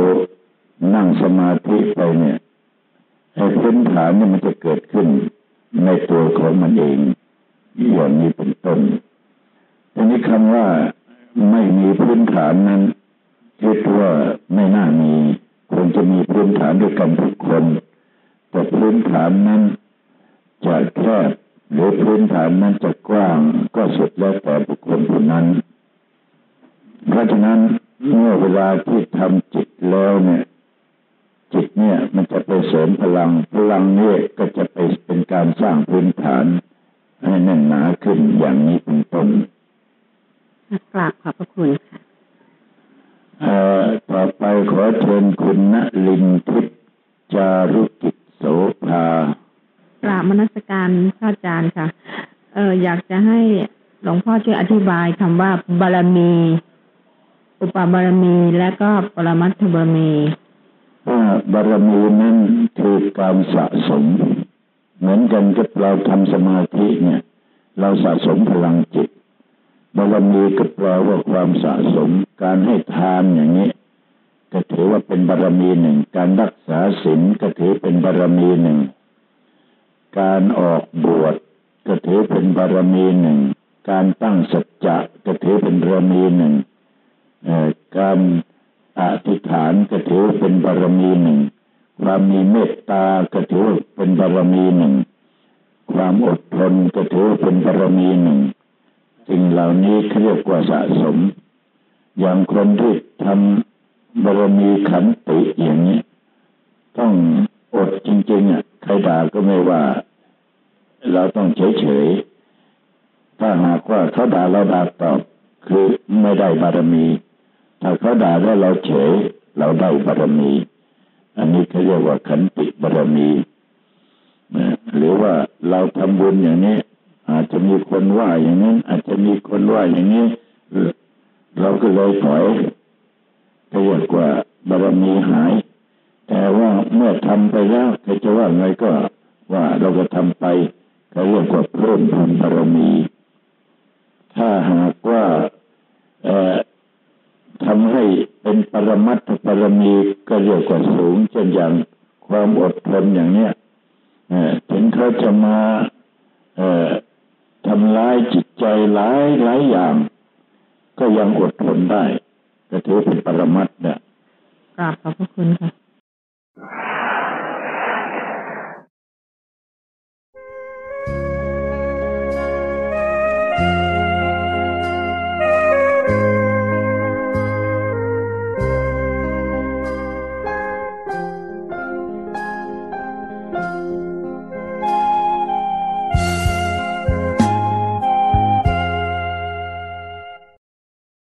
นั่งสมาธิไปเนี่ยไอ้พื้นฐานนี่มันจะเกิดขึ้นในตัวของมันเองอย่างนี้เป็นต้น ทีนี้คำว่าไม่มีพื้นฐานนั้นคิดว่าไม่น่ามีควรจะมีพื้นฐานด้วยกันทุกคน แต่พื้นฐานนั้นจะแคบหรือพื้นฐานนั้นจะกว้างก็สุดแล้วแต่บุคคลผู้นั้น เพราะฉะนั้นเมื่อเวลาที่ทำจิตแล้วเนี่ย จิตเนี่ยมันจะไปเสริมพลังพลังนี้ก็จะไปเป็นการสร้างพื้นฐานให้แน่นหนาขึ้นอย่างนี้เป็นต้น กราบขอบพระคุณค่ะเอ่อต่อไปขอเชิญคุณณลินทิพย์จารุกิจโสภากราบมนัสการพระอาจารย์ค่ะเอออยากจะให้หลวงพ่อช่วยอธิบายคำว่าบารมี อุปบารมีและก็ปรมัตถบารมีว่าบารมีนั้นคือการสะสม เหมือนกันกับเราทำสมาธิเนี่ย เราสะสมพลังจิต บารมีก็แปลว่าความสะสม การให้ทานอย่างนี้ ก็ถือว่าเป็นบารมีหนึ่ง การรักษาศีลก็ถือเป็นบารมีหนึ่ง การออกบวชก็ถือเป็นบารมีหนึ่ง การตั้งสัจจะก็ถือเป็นบารมีหนึ่งการอธิษฐานก็ถือเป็นบารมีหนึ่ง ความมีเมตตาก็ถือเป็นบารมีหนึ่ง ความอดทนก็ถือเป็นบารมีหนึ่ง สิ่งเหล่านี้เรียกว่าสะสม อย่างคนที่ทำบารมีขันติอย่างนี้ ต้องอดจริงๆอะใครด่าก็ไม่ว่า เราต้องเฉยๆถ้าหากว่าเขาด่าเราด่าตอบคือไม่ได้บารมี ถ้าเขาด่าแล้วเราเฉย เราได้บารมี อันนี้เขาเรียกว่าขันติบารมีนะหรือว่าเราทำบุญอย่างนี้ อาจจะมีคนว่าอย่างนั้น อาจจะมีคนว่าอย่างนี้เราก็เลยถอยก็เรียกว่าบารมีหาย แต่ว่าเมื่อทำไปแล้วใครจะว่าไงก็ว่าเราก็ทำไปเขาเรียกว่าเพิ่มพูนบารมี ถ้าหากว่าเอ่อทำให้เป็นปรมัตถบารมีก็เรียกว่าสูงเช่นอย่างความอดทนอย่างเนี้ยเอ่อถึงเขาจะมา เอ่อ ทำร้ายจิตใจหลายหลายอย่าง ก็ยังอดทนได้ก็ถือเป็นปรมัตถ์เนี่ยกราบขอบพระคุณค่ะ